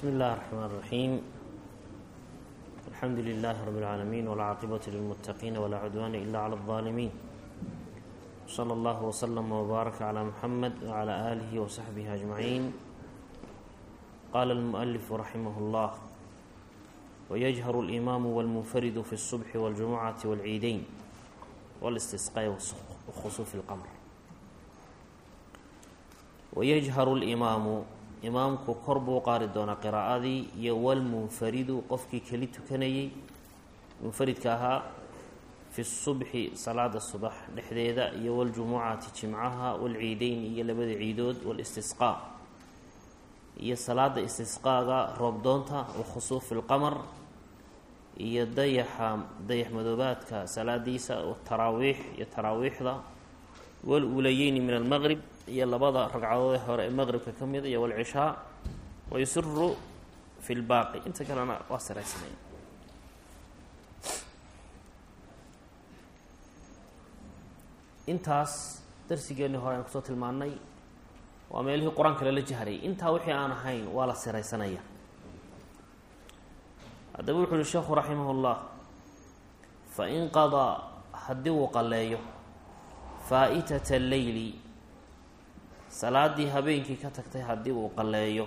بسم الله الرحمن الرحيم الحمد لله رب العالمين ولا عاقبة للمتقين ولا عدوان إلا على الظالمين صلى الله وسلم وبارك على محمد وعلى آله وصحبه أجمعين قال المؤلف رحمه الله ويجهر الإمام والمنفرد في الصبح والجمعة والعيدين والاستسقاء وخسوف القمر ويجهر الإمام imaamku kor buu qaari doonaa qiraa'adii iyo walmunfaridu qofkii keli tukanayey. Munfaridka ahaa fi subxi salaada subax dhexdeeda iyo waljumucati jimcaha walciideyn iyo labada ciidood walistisqaa iyo salaada istisqaaga roobdoonta wakhusuufi lqamar iyo dayaxa dayax madoobaadka salaadiisa taraawiix iyo taraawiixda. Waluulayeyni min almaqrib iyo labada ragcadood ee hore ee maqribka ka mida iyo walcishaa wayusiru fi lbaaqi inta kalena waa siraysanaya intaas darsigeennii hore aan ku soo tilmaannay waa meelihii qur'aanka lala jahrayay intaa wixii aan ahayn waa la siraysanaya. Haddaba wuxu uhi sheekhu raximah llah fain qadaa haddii uu qalleeyo faa-itata leyli salaadii habeenkii ka tagtay haddii uu qalleeyo.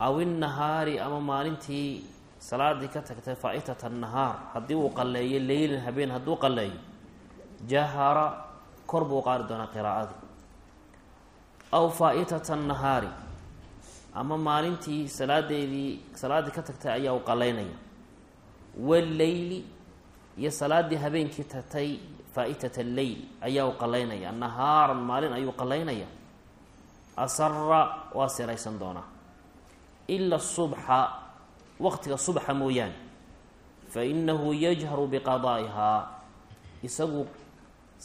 Aw innahaari ama maalintii salaadii ka tagtay faa-itata nahaar haddii uu qalleeyo leylan habeen hadduu qalleeyo jahara kor buu qaari doonaa qiraa'adii. Aw faa-itata nahaari ama maalintii salaadeedii salaaddii ka tagtay ayaa uu qallaynaya walleyli iyo salaaddii habeenkii tagtay faa-itat alleyl ayaa u qallaynaya nahaaran maalin ayuu qallaynaya asara waa siraysan doonaa ila subxa waqtiga subxa mooyaane. Fa inahu yajharu biqadaa'ihaa isagu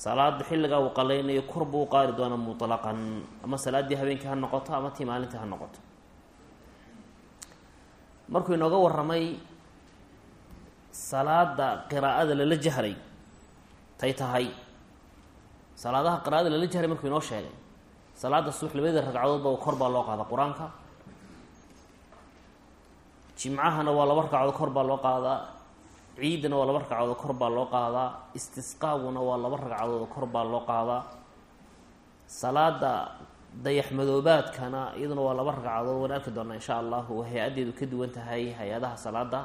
salaada xilligaa uu qallaynayo kor buu qaari doonaa mutlaqan. Ama salaaddii habeenkii ha noqoto ama tii maalintii ha noqoto. Markuu inooga warramay salaada qiraa'ada lala jahray tay tahay. Salaadaha qiraa'ada lala jahray markuu inoo sheegay. Salaada subax labada ragcadoodba kor baa loo qaadaa qur'aanka. Jimcahana waa laba ragcadood kor baa loo qaadaa. Ciidana waa laba ragcadood kor baa loo qaadaa. Istisqaaguna waa laba ragcadood kor baa loo qaadaa. Salaada dayax madoobaadkana iyaduna waa laba ragcadood. Waan arki doonaa insha allahu hay'addeedu ka duwan tahay hay'adaha salaada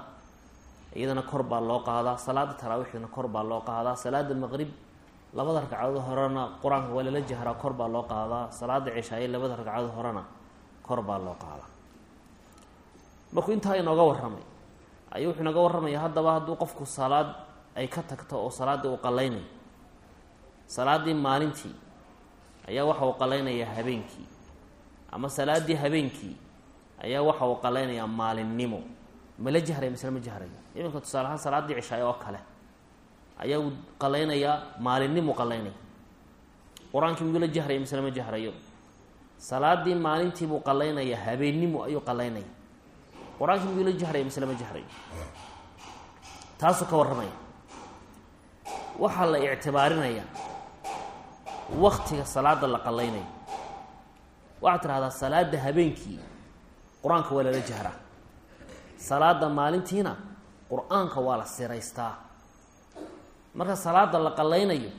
iyadana kor baa loo qaadaa salaada taraawiixdana kor baa loo qaadaa salaada maqrib labada ragcadood horena qur'aanka waa lala jahraa kor baa loo qaadaa salaada cishaaye labada ragcadood horena kor baa loo qaadaa markuu intaa inooga warramay ayuu wuxuu inooga warramaya haddaba hadduu qofku salaad ay ka tagto oo salaaddii uu qallaynayo salaaddii maalintii ayaa waxa uu qallaynayaa habeenkii ama salaaddii habeenkii ayaa waxa uu qallaynayaa maalinnimo ma la jahraya misle ma jahrayo iminka tusaale ahaan salaaddii cishaaye oo kale ayaa uu qallaynayaa maalinnimu qallaynaya qur'aankii miyuu la jahraya misle ma jahrayo. Salaaddii maalintiibuu qallaynayaa habeennimu ayuu qallaynaya qur'aankii miyuu la jahraya misle ma jahrayo taasuu ka warramaya. Waxaa la ictibaarinayaa waktiga salaada la qallaynayo waxaad tidhahdaa salaada habeenkii qur'aanka waa lala jahraa salaada maalintiina qur'aanka waa la siraystaa. Marka salaada la qallaynayo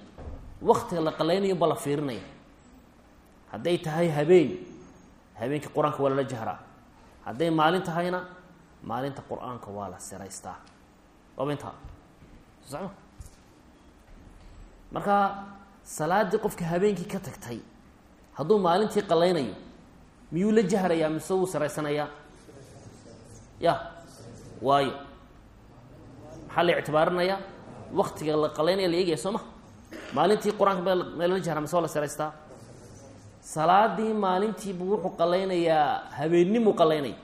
waktiga la qallaynayo ba la fiirinaya hadday tahay habeen habeenkii qur'aanka waa lala jahraa. Hadday maalin tahayna maalinta qur'aanka waa la siraystaa. Waaba intaa marka salaaddii qofka habeenkii ka tagtay hadduu maalintii qallaynayo miyuu la jahrayaa mise wuu siraysanayaa ya waayo. Maxaa la ictibaarinayaa waktiga la qalaynaya la eegaya soo ma maalintii qur'aanka mee lala jahra mise waa la siraystaa salaadii maalintiibuu wuxuu qalaynayaa habeennimuu qalaynaya.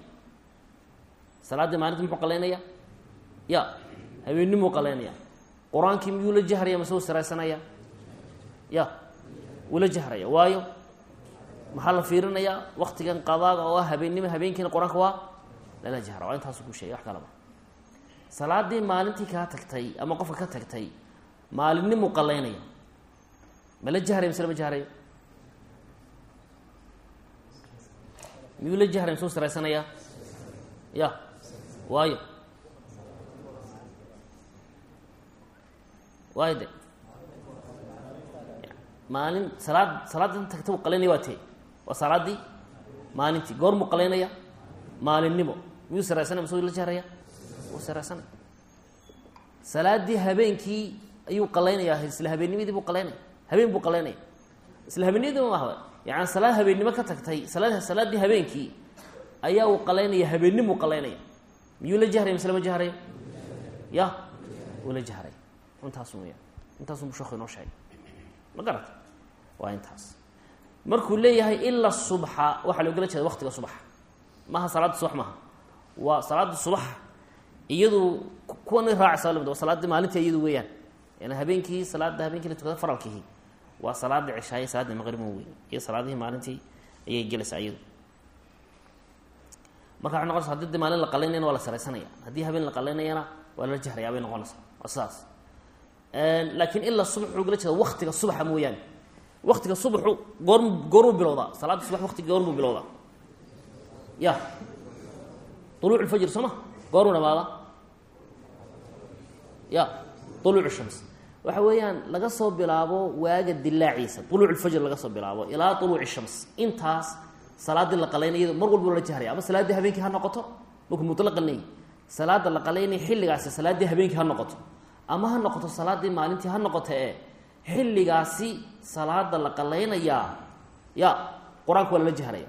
Salaaddii maalintii muxuu qalaynaya? Ya habeennimuu qalaynaya. Qur'aankii miyuu la jahraya mise wuu siraysanaya ya wuu la jahraya waayo maxaa la fiirinayaa? Waktigan qadaaga oo ah habeennimo habeenkiina qur'aanka waa lala jahra waa intaasu ku sheegay wax kalaba. Salaadii maalintii kaa tagtay ama qofka ka tagtay maalinnimu qallaynaya ma la jahraya mise lama jahrayo miyuu la jahray misuu siraysanayaa ya waayo. Waayo de. Maalin salaad salaadda tagta u qalaynaya waa tee. Waa salaaddii maalintii goormuu qalaynaya maalinnimo miyuu saraysanaya mase la jahraya wuu saraysanaya salaaddii habeenkii ayuu qalaynayaa isla habeennimadii buu qalaynaya. Habeen buu qalaynaya. Isla habeennimadii ma ahba yani salaad habeennimo ka tagtay salaad salaaddii habeenkii ayaa uu qalaynaya habeennimuu qalaynaya. Miyuu la jahraya mise lama jahrayo ya uu la jahray intaas weyaan intaasuu sheekhu inoo sheegay. Ma garata waa intaas. Markuu leeyahay ila subxa waxaa loogala jeeda waktiga subaxa maaha salaadda subax maaha waa salaada subax. Iyadu kuwan la mid waa salaaddii maalintii iyadu weeyaan. Yani habeenkii salaada habeenkii la tukada faralkihi waa salaada cishaaye salaada maqribma weyn iyo salaadihii maalintii ayay gelaysaa iyadu. Marka waxay noqonaysa haddii maalin la qalaynayana waa la saraysanaya. Haddii habeen la qalaynayana waa lala jahrayaa bay noqonaysaa waa sidaas. Laakiin ilaa subax wuxuu gala jeeda waktiga subaxa mooyaane. Waktiga subaxu goor goormuu bilowdaa. Salaadda subax waktiga goormuu bilowdaa. Ya uluuc lfajr soo ma goormuu dhamaada ya uluuc shams waxa weeyaan laga soo bilaabo waaga dilaaciisa. uluuc lfajr laga soo bilaabo ilaa uluuci shams intaas salaaddii la qalaynay mar walba la jahraya ama salaaddii habeenkii ha noqoto? markuu mutlaqan leeyahy salaada la qalaynaya xilligaasi salaaddii habeenkii ha noqoto. ama ha noqoto salaaddii maalintii ha noqoto ee xilligaasi salaada la qalaynayaa ya qur'aanka waa lala jahraya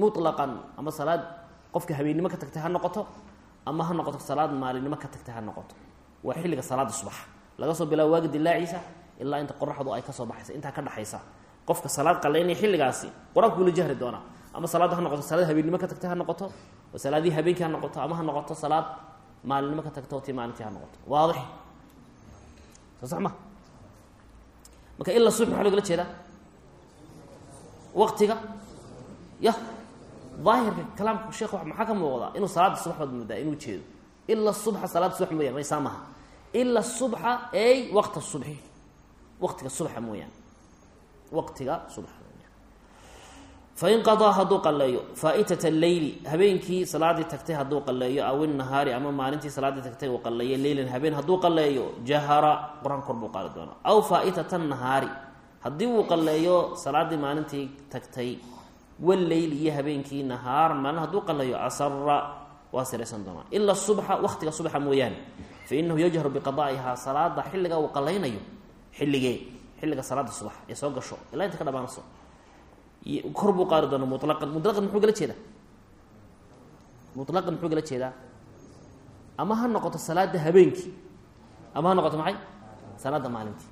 mutlaqan ama salaad qofka habeennimo ka tagtay ha noqoto ama ha noqoto salaad maalinimo ka tagtay ha noqoto. Waa xilliga salaada subax. Laga soo bilaabo waaga dilaaciisa ilaa inta qoraxdu ay ka soo baxaysa intaa ka dhexaysa qofka salaad qalaynaya xilligaasi qur'aanku la jahri doonaa. Ama salaadda ha noqoto salaad habeennimo ka tagtay ha noqoto oo salaadihii habeenkii ha noqoto ama ha noqoto salaad maalinimo ka tagto tii maalintii ha noqoto. Waadix. Soo sax ma? Marka ila subax maxaa logala jeedaa. Waktiga ya daahirka kalaamka sheekh maxaa ka muuqdaa inuu salaada subax baad moodaa inuu jeedo. Ila subxa salaada subax mooyaan maysaa maha ila subxa ey waqta subxi. Waqtiga subxa mooyaan. Waqtiga subxa fain qadaa hadduu qaleeyo faa'itat alleyli habeenkii salaadii tagtay hadduu qaleeyo aw inahaari ama maalintii salaaddii tagtay uu qaleeyo leylan habeen hadduu qaleeyo jahara qur'aan kor buu qaadi doonaa. Aw faa'itat nahaari haddii uu qaleeyo salaaddii maalintii tagtay waleyli iyo habeenkii nahaaran maalin hadduu qaleeyo asara waa siraysan doonaa. Ila subxa waqtiga subxa mooyaane. Fa inahu yajharu biqadaa'ihaa salaada xilliga uu qalaynayo xilligee xilliga salaada subax ee soo gasho ilaa inta ka dhamaanayso kor buu qaari doona mulaqan mulaqan muxuu gala jeedaa? Mulaqan muxuu gala jeedaa? Ama ha noqoto salaada habeenkii? Ama ha noqoto maxay? Salaada maalintii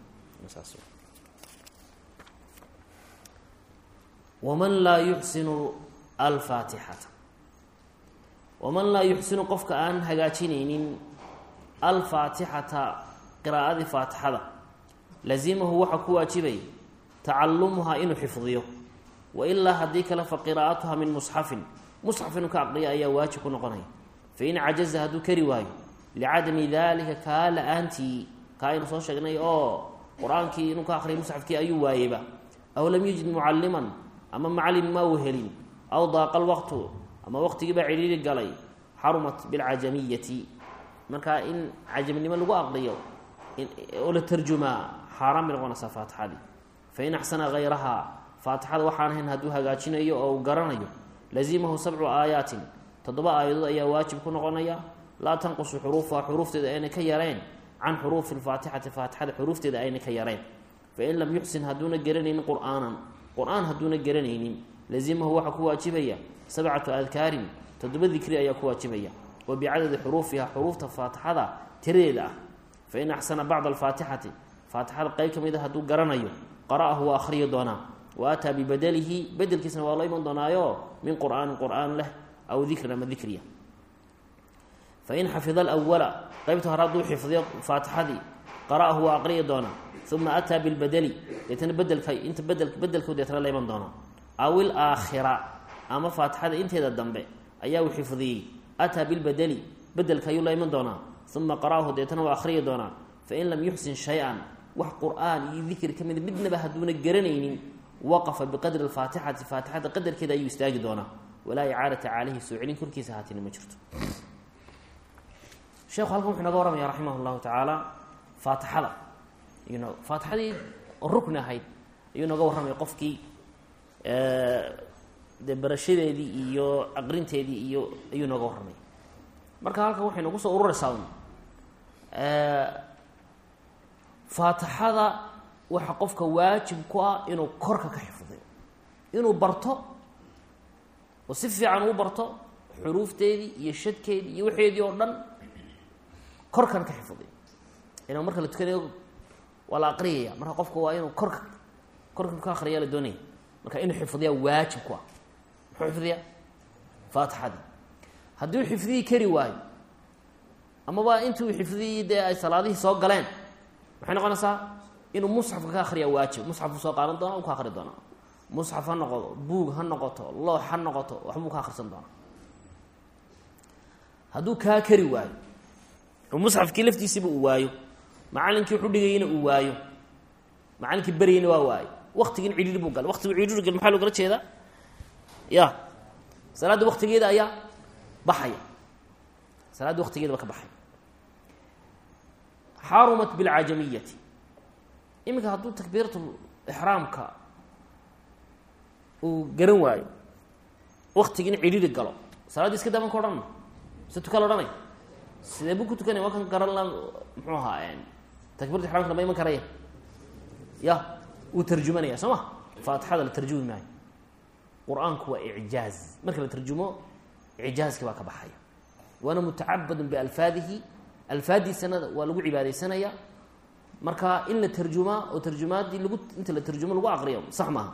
waman laa yuxsinu alfaatixata waman laa yuxsinu qofka aan hagaajinaynin alfaatixata qiraa'adii faatixada lazimahu waxaa ku waajibay tacalumuhaa inuu xifdiyo wailaa haddii kale fa qiraa'atuha min musxafin musxaf inuu ka aqriya ayaa waajib ku noqonaya fain cajaza hadduu kari waayo licadami dalika kaa la'aantii kaa aynu soo sheegnay oo qur'aankii inuu ka aqriyay musxafkii ayuu waayeyba aw lam yajid mucalliman ama macalin ma uu helin. Aw daaqa lwaqtu ama waqtigiibaa cidhiiri galay. Xarumat bilcajamiyati markaa in cajamnimo lagu aqriyo oo la tarjumaa xaaraan bay noqonaysaa faatixadii fain axsana hayrahaa faatixada waxaan ahayn hadduu hagaajinayo oo uu garanayo lazimahu sabcu aayaatin. Toddoba aayadood ayaa waajib ku noqonaya laa tanqusu xuruufuha xuruufteeda ayna ka yareen. Can xuruufi lfaatixati faatixada xuruufteeda ayna ka yareen. Fain lam yuxsin hadduuna garanaynin qur'aanan qur'aan hadduuna garanaynin lazimahu waxaa ku waajibaya sabcatu adkaarin toddoba dikri ayaa ku waajibaya wa bicadadi xuruufiha xuruufta faatixada tiradeeda ah. Fain axsana bacda alfaatixati faatixada qeyb ka mid a hadduu garanayo qara'ahu waa akhriyi doonaa wa ataa bibadelihi bedelkiisna waa loo iman doonaayo min qur'aanin qur'aan leh aw dikrin ama dikriya. Fain xafida alwala qeybta hore hadduu xifdiyo faatixadii qara'ahu waa aqriyi doonaa uma ataa bilbadeli deetana bedelka inta bedel bedelku deetana la iman doonaa aw ilaakhira ama faatixada inteeda dambe ayaa uu xifdiyey ataa bilbadeli bedelka ayuu la iman doonaa. Uma qara'ahu deetana waa akhriyi doonaa fain lam yuxsin shay-an wax qur'aan iyo dikri ka mid midnaba hadduuna garanaynin waqafa biqadri alfaatixati faatixada qadarkeeda ayuu istaagi doonaa. Walaa icaadata calayhi soo celin korkiisa haatini ma jirto. Sheekhu halkan wuxuu inaga warramaya raximah llahu tacaala faatixada. Ayuun faatixadii rukni ahayd ayuu inaga warramaya qofkii dee barashadeedii iyo aqrinteedii iyo ayuu inaga warramay. Marka halkan waxay nagu soo ururaysaa un faatixada waxa qofka waajib ku ah inuu korka ka xifdiyo inuu barto oo si fiican uu barto xuruufteedii iyo shadkeedii iyo waxeedii oo dhan korkan ka xifdiyo inuu marka la tukanayo waa la aqriyaya. Marka qofka waa inuu korka korkan ka akriyaa la doonaya. Marka inuu xifdiyaa waajib ku ah. Muxuu xifdiyaa faatixadii haddii uu xifdiyi kari waayo amaba intii uu xifdiyey dee ay salaadihii soo galeen maxay noqonaysaa inuu musxafka ka akriyaa waajib. Musxafku soo qaadan doona u ka akri doonaa musxaf ha noqoto buug ha noqoto loox ha noqoto waxbuu ka akrisan doonaa. Hadduu kaa kari waayo musxafkii laftiisiiba uu waayo macalinkii wuxu dhigayna uu waayo. Macalinkii beryeyna waa waayo. Waktigin cidhiri buu galay. Waktigu cidhiri gal maxaa loogala jeedaa? Ya salaadda waktigeeda ayaa baxaya. Salaadda waktigeedaba ka baxaya xarumat bilcajamiyati iminka hadduu takbiiratul ixraamka uu garan waayo waktigin cidhiri galo. Salaaddii iska daaban ka odhanma mise odhanay? Sidee buu ku tukanaya waa kan garan la muxuu ahaa takbiirta ixramka lama iman karaya ya wuu tarjumanaya soo ma? Faatixada la tarjumi maayo. Qur'aanku waa icjaaz. Marka la tarjumo icjaazki baa ka baxaya. Waana mutacabadun bialfaadihi. Alfaadiisana waa lagu cibaadaysanaya. Marka in la tarjumaa oo tarjumaadii lagu inta la tarjumo lagu aqriyo sax maaha.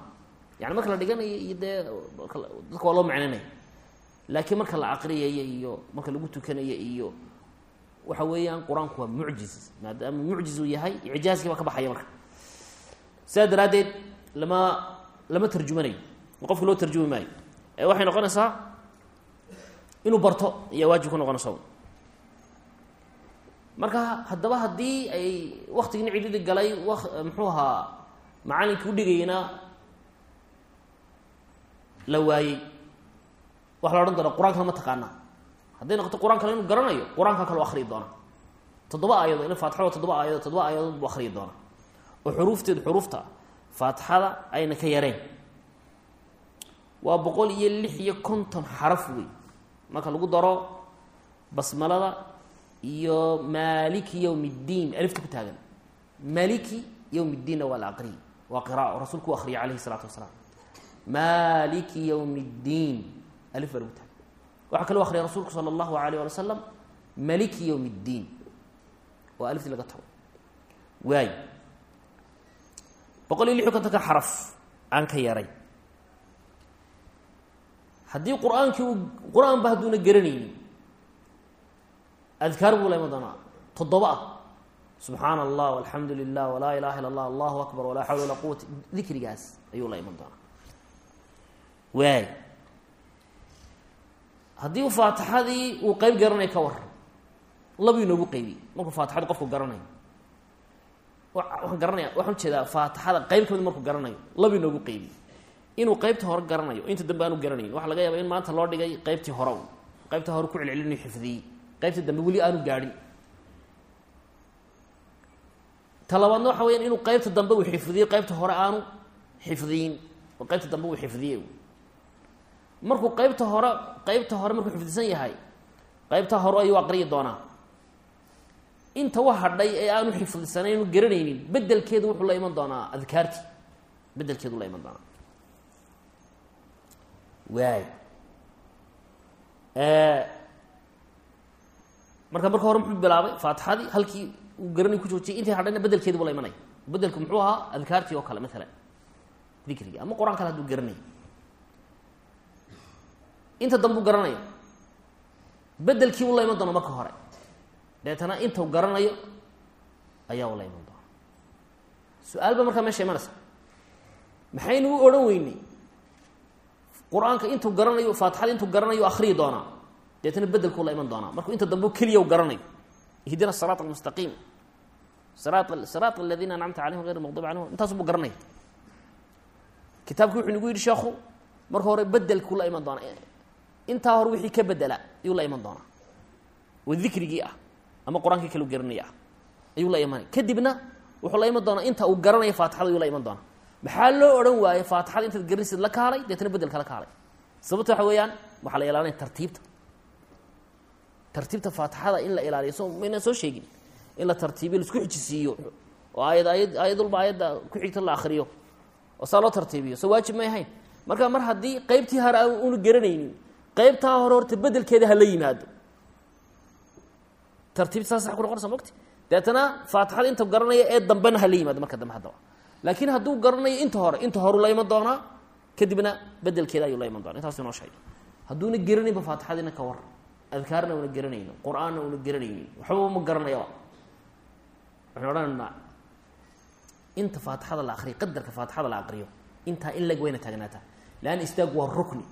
Yani marka la dhiganayo iyo dee dadka waa loo macnanaya. Laakiin marka la aqriyayo iyo marka lagu tukanayo iyo waxa weeyaan qur'aanku waa mucjiz maadaama mucjiz uu yahay icjaazkii baa ka baxaya marka. Sidaa daraaddeed lama lama tarjumanayo qofka loo tarjumi maayo. Ee waxay noqonaysaa inuu barto ayaa waajib ku noqonaysa marka haddaba haddii ay waktigin cidhidi galay wa muxuu ahaa macalinkii udhigayna la waayey. Waxa la odhan doona qur'aankana ma taqaanaa hadday noqoto qur'aan kale inuu garanayo qur'aanka kale ariyi doona. Toddoba aayadood ina faatixada toddoba aayadood toddoba aayadood bu akhriyi doona. Oo xuruufteedu xuruufta faatixada ayna ka yareen. Waa boqol iyo lix iyo konton xaraf wey marka lagu daro basmalada iyo maaliki yowm iddiin alifta ku taagan. Maliki yowm waa la aqriyi. Waa qiraao rasuulku u akriyay alayhi isalaatu wasalaam. Maliki yowm alif baa lagu taagan waxaa kaloo akriyay rasuulku sala allahu alayh ala salam maliki yowm اddiin waa aliftii laga tago. Waay. Boqol iyo lix iyo kontonka xaraf aan ka yaray. Haddii qur'aankii u qur'aanba hadduuna garanaynin. Adkaar buu la iman doonaa toddoba ah. Subxaana allah alxamdu lilah walaa ilaha illa allah allahu akbar walaa xawla walaa quwata dikrigaas ayuu la iman doonaa waay haddii faatixadii uu qeyb garanayo ka waran labuu inoogu qeybi markuu faatixada qofku garanayo. Waxaan garanaya waxaan u jeedaa faatixada qeyb ka mid markuu garanayo labuu inoogu qeybi inuu qeybta hore garanayo inta dambe aanu garanayn. Waxa laga yaaba in maanta loo dhigay qeybtii hore qeybta hore ku celcelin xifdiyey. Qeybta dambe weli aanu gaadhin. Talabaadna waxa weyaan inuu qeybta dambe uu xifdiyey qeybta hore aanu xifdiyin. Oo dambe uu xifdiyey markuu qeybta hore qeybta hore markuu xifdisan yahay qeybta hore ayuu aqriyi doonaa. Inta wa hadhay ee aanu xifdisanayn garanaynin bedelkeedu wuxuu la iman doonaa adkaartii. Bedelkeedu la iman doonaa. Waay. Marka marka hore muxuu bilaabay faatixadii halkii uu garanay ku joojiyay intii hadhayna bedelkeedi bu la imanaya bedelku muxuu ahaa adkaartii oo kale maalan dikrigi ama qur'aan kale haduu garanay inta dambuu garanaya bedelkii u la iman doona marka hore. Deetana intau garanayo ayaa u la iman doona su'aal ba markaa meesha imanaysa. Maxaynu u odhan weynay qur'aanka intuu garanayo faatixada intuu garanayo akriyi doonaa. Deetana bedelkuu la iman doonaa. Markuu inta dambe keliya garanayo. Ihdina siraat almustaqiim siraat siraat aladiina ancamta calayhim gayr maqduub calayhim intaasu buu garanaya kitaabkii wuxuu nagu yidhi sheekhu marka hore bedelkuu la iman doonaa intaa hor wixii ka bedela ayuu la iman doonaa. Oo dikrigii ah ama qur'aankii kalu garanaya ayuu la imanaya kadibna wuxuu la iman doonaa inta uu garanaya faatixada ayuu la iman doonaa. Maxaa loo odhan waayey faatixada intaad garanaysid la kaalay deetna bedelka la kaalay. Sababta waxa weeyaan waxaa la ilaalinaya tartiibta. Tartiibta faatixada in la ilaaliyo so maynaan soo sheegin. In la tartiibiyo la isku xijisiiyo. Oo aayad aayad aayad walba aayadda ku xigta la akriyo oo saa loo tartiibiyo so waajib may ahayn. Marka mar haddii qeybtii hore aan una garanaynin qeybtaa hore horta bedelkeeda ha la yimaado. Tartiibta saas ku noqonaysa mogti deetana faatixada inta garanaya ee dambena ha la yimaado marka dambe haddaba laakiin hadduu garanayo inta hore inta horu la iman doonaa kadibna bedelkeeda ayuu la iman doona intaas inoo sheegay. Hadduuna garanayba faatixadiina ka war adkaarna una garanaynin qur'aanna una garanaynin waxbaba ma garanayaba waxaynu odhanaynaa inta faatixada la akriyo qadarka faatixada la aqriyo intaa in lag wayna taagnaataa leanna istaag waa rukni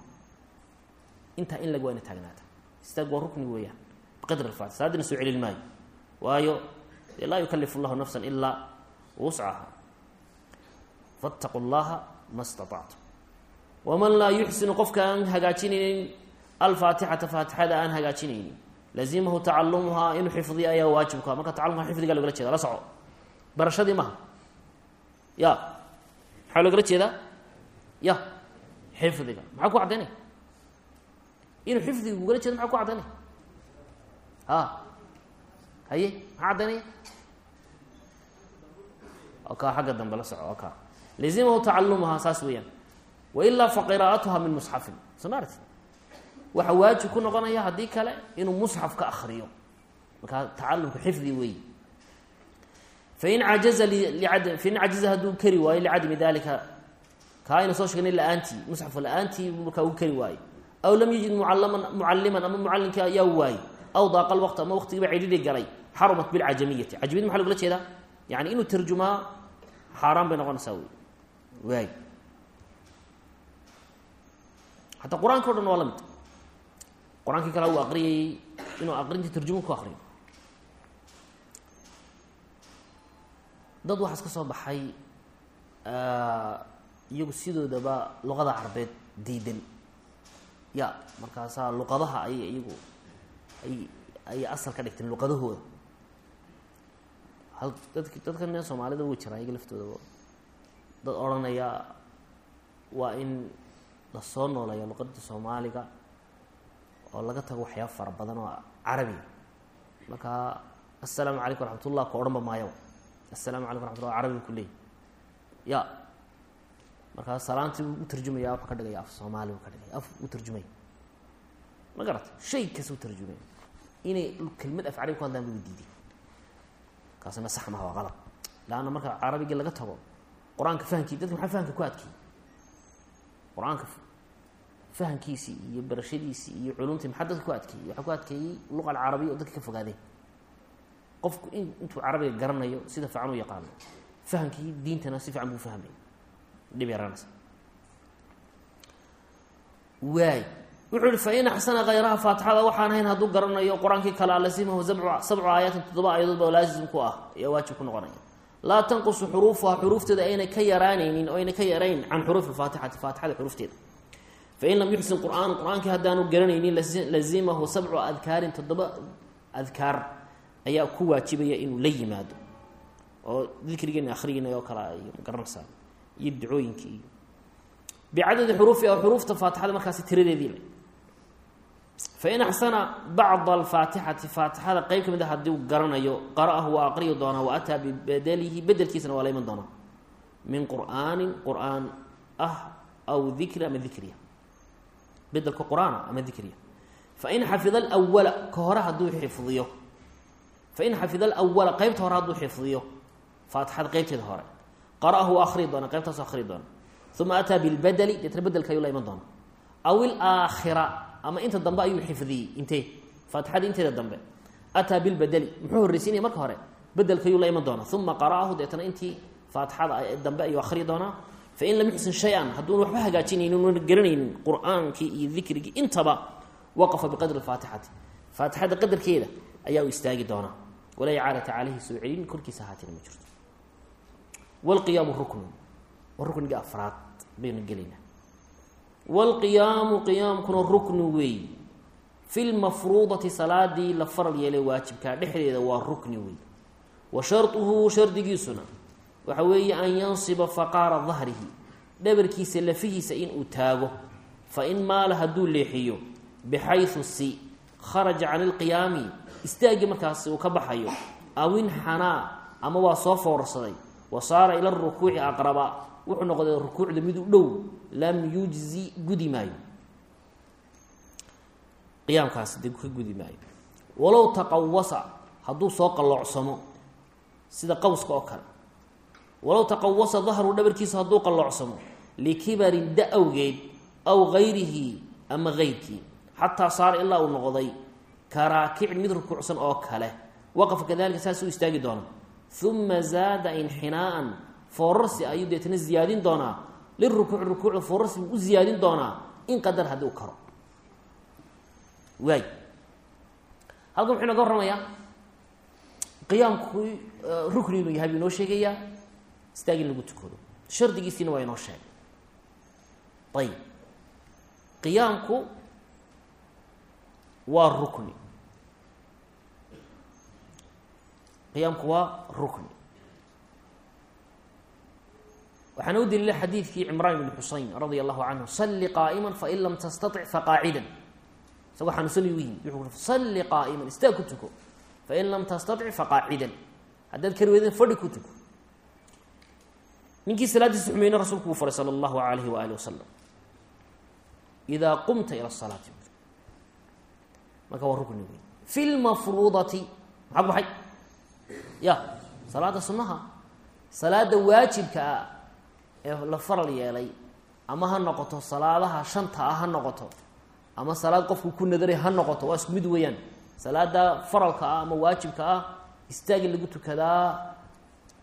intaa in lag wayna taagnaataa istaag waa rukni weeyaan. Biqadri alfaatixa salaadina soo celin maayo. Waayo dee laa llahu nafsan ilaa wuscaha. Fattaqu llaha ma waman laa yuxsinu qofka aan hagaajinaynin alfaatixata faatixada aan hagaajinaynin lazimahu tacalumuhaa inuu xifdiyo ayaa waajibka marka tacalumka xifdiga logala jeeda la soco. Barashadii maha. Ya maxaa loogala jeedaa? Ya xifdiga. Maxaa ku caddaynaya inuu xifdiga kugala jeedo maxaa ku caddaynaya a haye? Maxaa caddaynaya ka xagga dambe la soco ka lazimahu tacalumuhaa saas weeyaan. Wailaa fa qiraa'atuha min musxafin soo ma arti waxaa waajib ku kale inuu musxaf ka akriyo markaa tacalumka xifdi weeyi fain cajaza liad fain cajaza hadduu keri waayo licadami dalika aynu soo sheegnay la'aantii musxafka la'aantii markaa uu keri waayo aw lam yajid mucalaman mucaliman ama mucallinkii ayaa waayey aw daaqa lwaqt ama waqtigiiba cidhidhi galay xarumat bilcajamiyati cajamiyad maxa logula jeedaa yani inuu tarjumaa xaaraan bay noqonaysaa wy waay hataa qur'aanka o dhan waa la mid qur'aankii kale uu aqriyayey inuu aqrintii tarjuma ku akriyo dad waxaas ka soo baxay iyagu sidoodaba luqada carbeed diidan ya markaasaa luqadaha ay iyagu ay ay asal ka dhigteen luqadahooda. Hal dadk dadkan soomaalida way jiraan iyaga laftooda dad odhanaya waa in la soo nooleeya luqada soomaaliga oo laga tago waxyaaba fara badan oo carabiga marka assalaamu calaykum waraxmat ullah ku odhanba maayo. Assalaamu calaykum raxmatullah carabiga ku leey ya markaa salaantii u tarjumaya wuxuu ka dhigaya af soomaali ka dhigaya af u tarjumaya ma garata shay kas u tarjumaya inay kelmad af carabi ku hadlaan buu diiday. Kaasina sax maha waa qalab laanna marka carabigii laga tago qur'aanka fahamkii dadka maxaa fahamka ku adkeeyey qur'aanka fahamkiisii iyo barashadiisii iyo culumtii maxaa dadka ku adkeeyey waxaa ku adkeeyey luqa alcarabiya oo dadka ka fogaadeen qofku in intuu carabiga garanayo sida fiican u yaqaano. Fahamkii diintana si fiican buu fahmay dhib yaraanaysa waay wuxuu ihi fain axsana hayraha faatixada waxaan ahayn hadduu garanayo qur'aankii kale alasimahu sabcu aayaatin toddoba aayadood baa laazim ku ah. Ayaa waajib ku noqonaya. Laa tanqusu xuruufuha xuruufteeda ayna ka yaraanaynin oo ayna ka yarayn can xuruufi faatixati faatixada xuruufteeda. Fain lam yuxsin qur'aanu qur'aankii haddaanu garanaynin lazimahu sabcu adkaarin toddoba adkaar ayaa ku waajibaya inuu la yimaado. Oo dikrigeena akhriyinay oo kale iyo ma garanaysaa iyo ducooyinkii iyo bicadadi xuruufi xuruufta faatixada markaasi tiradeedii le fain axsana bacda alfaatixati faatixada qeyb ka mid a haddii uu garanayo qara'ahu waa aqriyi doonaa wa ataa bibedelihi bedelkiisana waa la iman doonaa. Min qur'aanin qur'aan ah aw dikri ama dikriya. Bedelka qur'aana ama dikriya. Fain xafida alwala ka hore hadduu xifdiyo. Fain xafida alwala qeybta hore hadduu xifdiyo. Faatixada qeybteeda hore qara'ahu waa akhriyi doona qeybtaasu akhriyi doona. Uma ataa bilbedeli deetna bedelka ayuu la iman doona aw ilaakhira ama inta dambe ayuu xifdiyey intee? Faatixadii inteeda dambe. Ataa bilbedeli muxuu horreysiinaya marka hore? Bedelka ayuu la iman doonaa. Uma qara'ahu deetna intii faatixada dambe ayuu akhriyi doonaa. Fain lam yuxsin shay-an hadduuna waxba hagaajinaynin garanaynin qur'aankii iyo dikrigii intaba waqafa biqadri faatixati faatixada qadarkeeda ayaa u istaagi doonaa. Walaa icaalata caleyhi soo celin korkiisa ahaatina ma jirto wlqiyaamu ruknu waa rukniga afraad baynu gelaynaa waalqiyaamu qiyaamkuna ruknu weey. Fi lmafruudati salaadii la faral yeelay waajibkaa dhexdeeda waa rukni weey. Wa sharduhu shardigiisuna waxa weeye an yansiba faqaara dahrihi dhabarkiisa lafihiisa inuu taago. Fa in maala hadduu leexiyo bixayu si kharaja can ilqiyaami istaaggii markaasi uu ka baxayo aw inxanaa ama waa soo foorsaday wa saara ila rukuuci aqraba. Wuxuu noqday rukuucda mid u dhow lam yujzi gudi maayo. Qiyaamkaasi de ka gudi maayo. Walow taqawasa hadduu soo qalloocsamo sida qawska oo kale. Walow taqawasa dahru dhabarkiisa hadduu qalloocsamo likibarin da awgeed aw gayrihi ama gayrkii xataa saara ilaa uu noqday karaakicin mid rukuucsan oo kale. Waqafa kadalika saas u istaagi doona uma zaada inxinaaan foorarsi ayuu deetana ziyaadin doonaa lirukuuci rukuucda foorarsi buu u ziyaadin doonaa in qadar haddii u karo waay halkan wuxuu inaga warramayaa qiyaamku rukni inuu yahay buu inoo sheegayaa istaag in lagu tukado shardigiisiina waa inoo sheegay ayib qiyaamku waa rukni qiyaamku waa rukni waxaana u daliila xadiidkii cimraan bn xuseyn radia allahu canhu salli qaa'ima fain lam tastatic faqaacidan isagoo xanuunsan u yihiin wuxuu salli qaa'iman istaag ku tuko. Fain lam tastatic faqaacidan haddaad kari weydin fadhi ku tuko. Ninkii salaadiisa xumeyne rasuulku uu faray sala allahu alayhi waali wasalam idaa qumta ila salaati marka waa rukni wey fi lmafruudati maxaa baxay ya salaada sunnaha salaada waajibka ah ee la faral yeelay ama ha noqoto salaadaha shanta ah ha noqoto ama salaad qofku ku nadaray ha noqoto waa isku mid weeyaan. Salaada faralka ah ama waajibka ah istaagi lagu tukadaa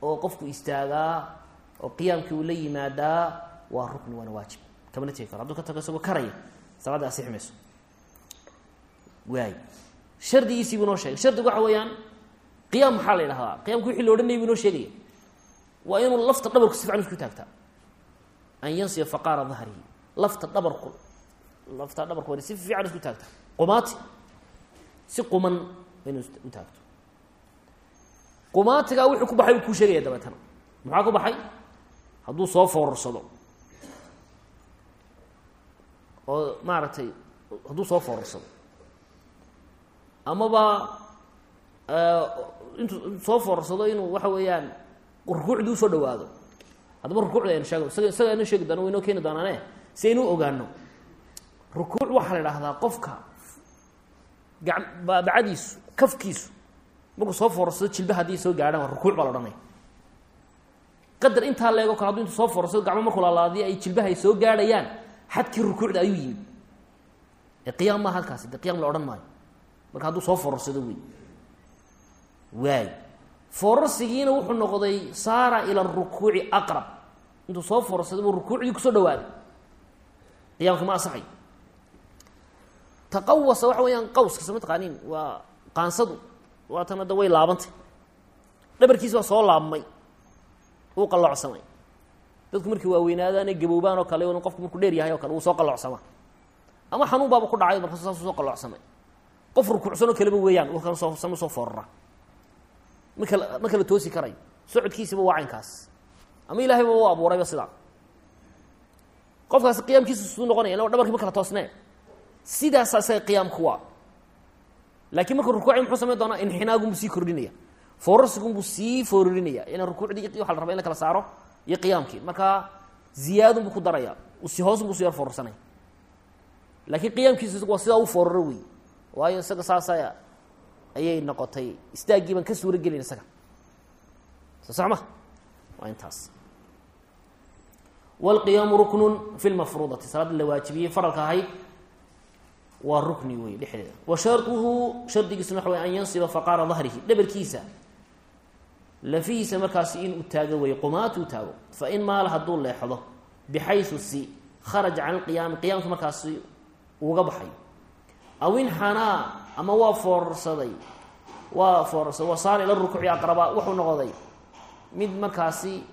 oo qofku istaagaa oo qiyaamkii uu la yimaadaa waa rukni waana waajib. Kamana tegi karo. Hadduu ka tago isagoo karaya salaadda asixi mayso waay. Shardigiisii buu noo sheegay. Shardigu waxa weeyaan qiyaam maxaa la yidhahdaa? Qiyamka wixii la odhanayay buu noo sheegaya. Waa inuu lafta dhabarku si fiican isku taagtaa. An yansiba faqaara dahrihi lafta dhabarku lafta dhabarku waa si fiican isku taagtaa. Qumaati si quman inu u taagto. Qumaatigaa wuxuu ku baxay uu kuu sheegaya dabeetana. Maxaa ku baxay? Hadduu soo foorarsado oo maaragtay hadduu soo foorarsado amaba intuu soo foorarsado inuu waxa weeyaan rukuucdii u soo dhawaado haddaba rukuucda aynu sheego isaga isaga aynu sheegi doona waynoo keeni doonaane si ogaano rukuuc waxaa la idhaahdaa qofka ga baabacadiisu kafkiisu markuu soo foorarsado jilba haddii soo gaadhaan rukuuc baa la odhanaya qadar intaa leego kale haduu intu soo foorarsado gacmo markuu laalaadiyo ay jilbaha ay soo gaadhayaan xadkii rukuucda ayuu yimid. Ee qiyaam la odhan maayo. Marka hadduu soo foorarsado wey waay foorarsigiina wuxuu noqday saara ila rukuuci aqrab. Intuu soo foorarsaday buu rukuucdii ku soo dhawaaday. Qiyaamka ma asaxay taqawasa waxa weeyaan qawska sama taqaaniin waa qaansadu waatan hadda way laabantay. Dhabarkiis baa soo laabmay. Uu qalloocsamay dadku markii waaweynaadaane gaboobaan oo kale qofku markuu dheer yahay o kale wuu soo qalloocsamaa ama xanuun baaba ku dhacay markaas saasuu soo qalloocsamay qof rukuucsanoo kaleba weeyaan wkan soo sama soo foorara ma kala ma kala toosi karayo socodkiisiba waa caynkaas. Ama ilahayba u abuurayba sidaa. Qofkaasi qiyaamkiisa suu noqonaya illa dhabarkii ma kala toosnee sidaasa isaga qiyaamku waa. Laakiin markuu rukuucay muxuu samayn doonaa inxinaagunbuu sii kordhinaya. Foorarsigunbuu sii foorarinaya ina rukuucdii waxa la rabaa in la kala saaro iyo qiyaamkii. Markaa ziyaadunbuu ku daraya si hoosunbuu si yar foorarsanaya. Laakiin qiyaamkiisa isagu waa sidaa u fooraro wey waayo isaga saasa ayay noqotay. Istaaggii baan ka suuro gelin isaga. Soo sax ma waa intaas. Wاlqiyaamu ruknu fi lmafruudati salaada la waajibiyey faralka ahayd waa rukni wey dhexdeeda. Wa sharduhu shardigiisuna waxa way an yansiba faqaara dahrihi dhabarkiisa. Lafihiisa markaasi in u taago wey qumaat u taago. Fain maala hadduu leexdo bixayu si kharaja can lqiyaami qiyaamka markaasi uga baxay. Aw inxanaa ama waa foorarsaday. Waa foorarsaday. Wa saara ila rukuuci aqraba wuxuu noqday. Mid markaasi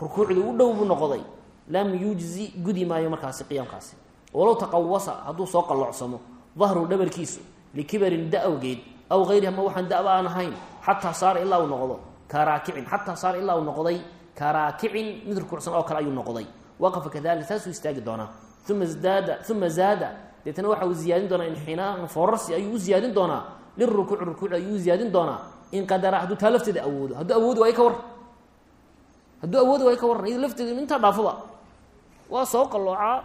rukuucda u dhow buu noqday. Lam yujzi gudi maayo markaasi qiyaamkaasi. Walow taqawasa hadduu soo qalloocsamo dahru dhabarkiisu likibarin da awgeed aw hayrihi ama waxaan da'ba aan ahayn xataa saara ilaa uu noqdo karaakicin xataa saara ilaa uu noqday karaakicin mid rukuucsan oo kale ayuu noqday. Waqafa kadalika saasuu istaagi doonaa. Uma daada uma zaada deetna waxa uu ziyaadin doonaa inxinaan foorarsi ayuu u ziyaadin doonaa lirukuuc rukuuc ayuu u ziyaadin doonaa in qadara hadduu taa awoodo hadduu awoodi waayo ka war. Hadduu awoodi waayo ka warran iyado lafteeda intaa dhaafaba. Waa soo qalloocaa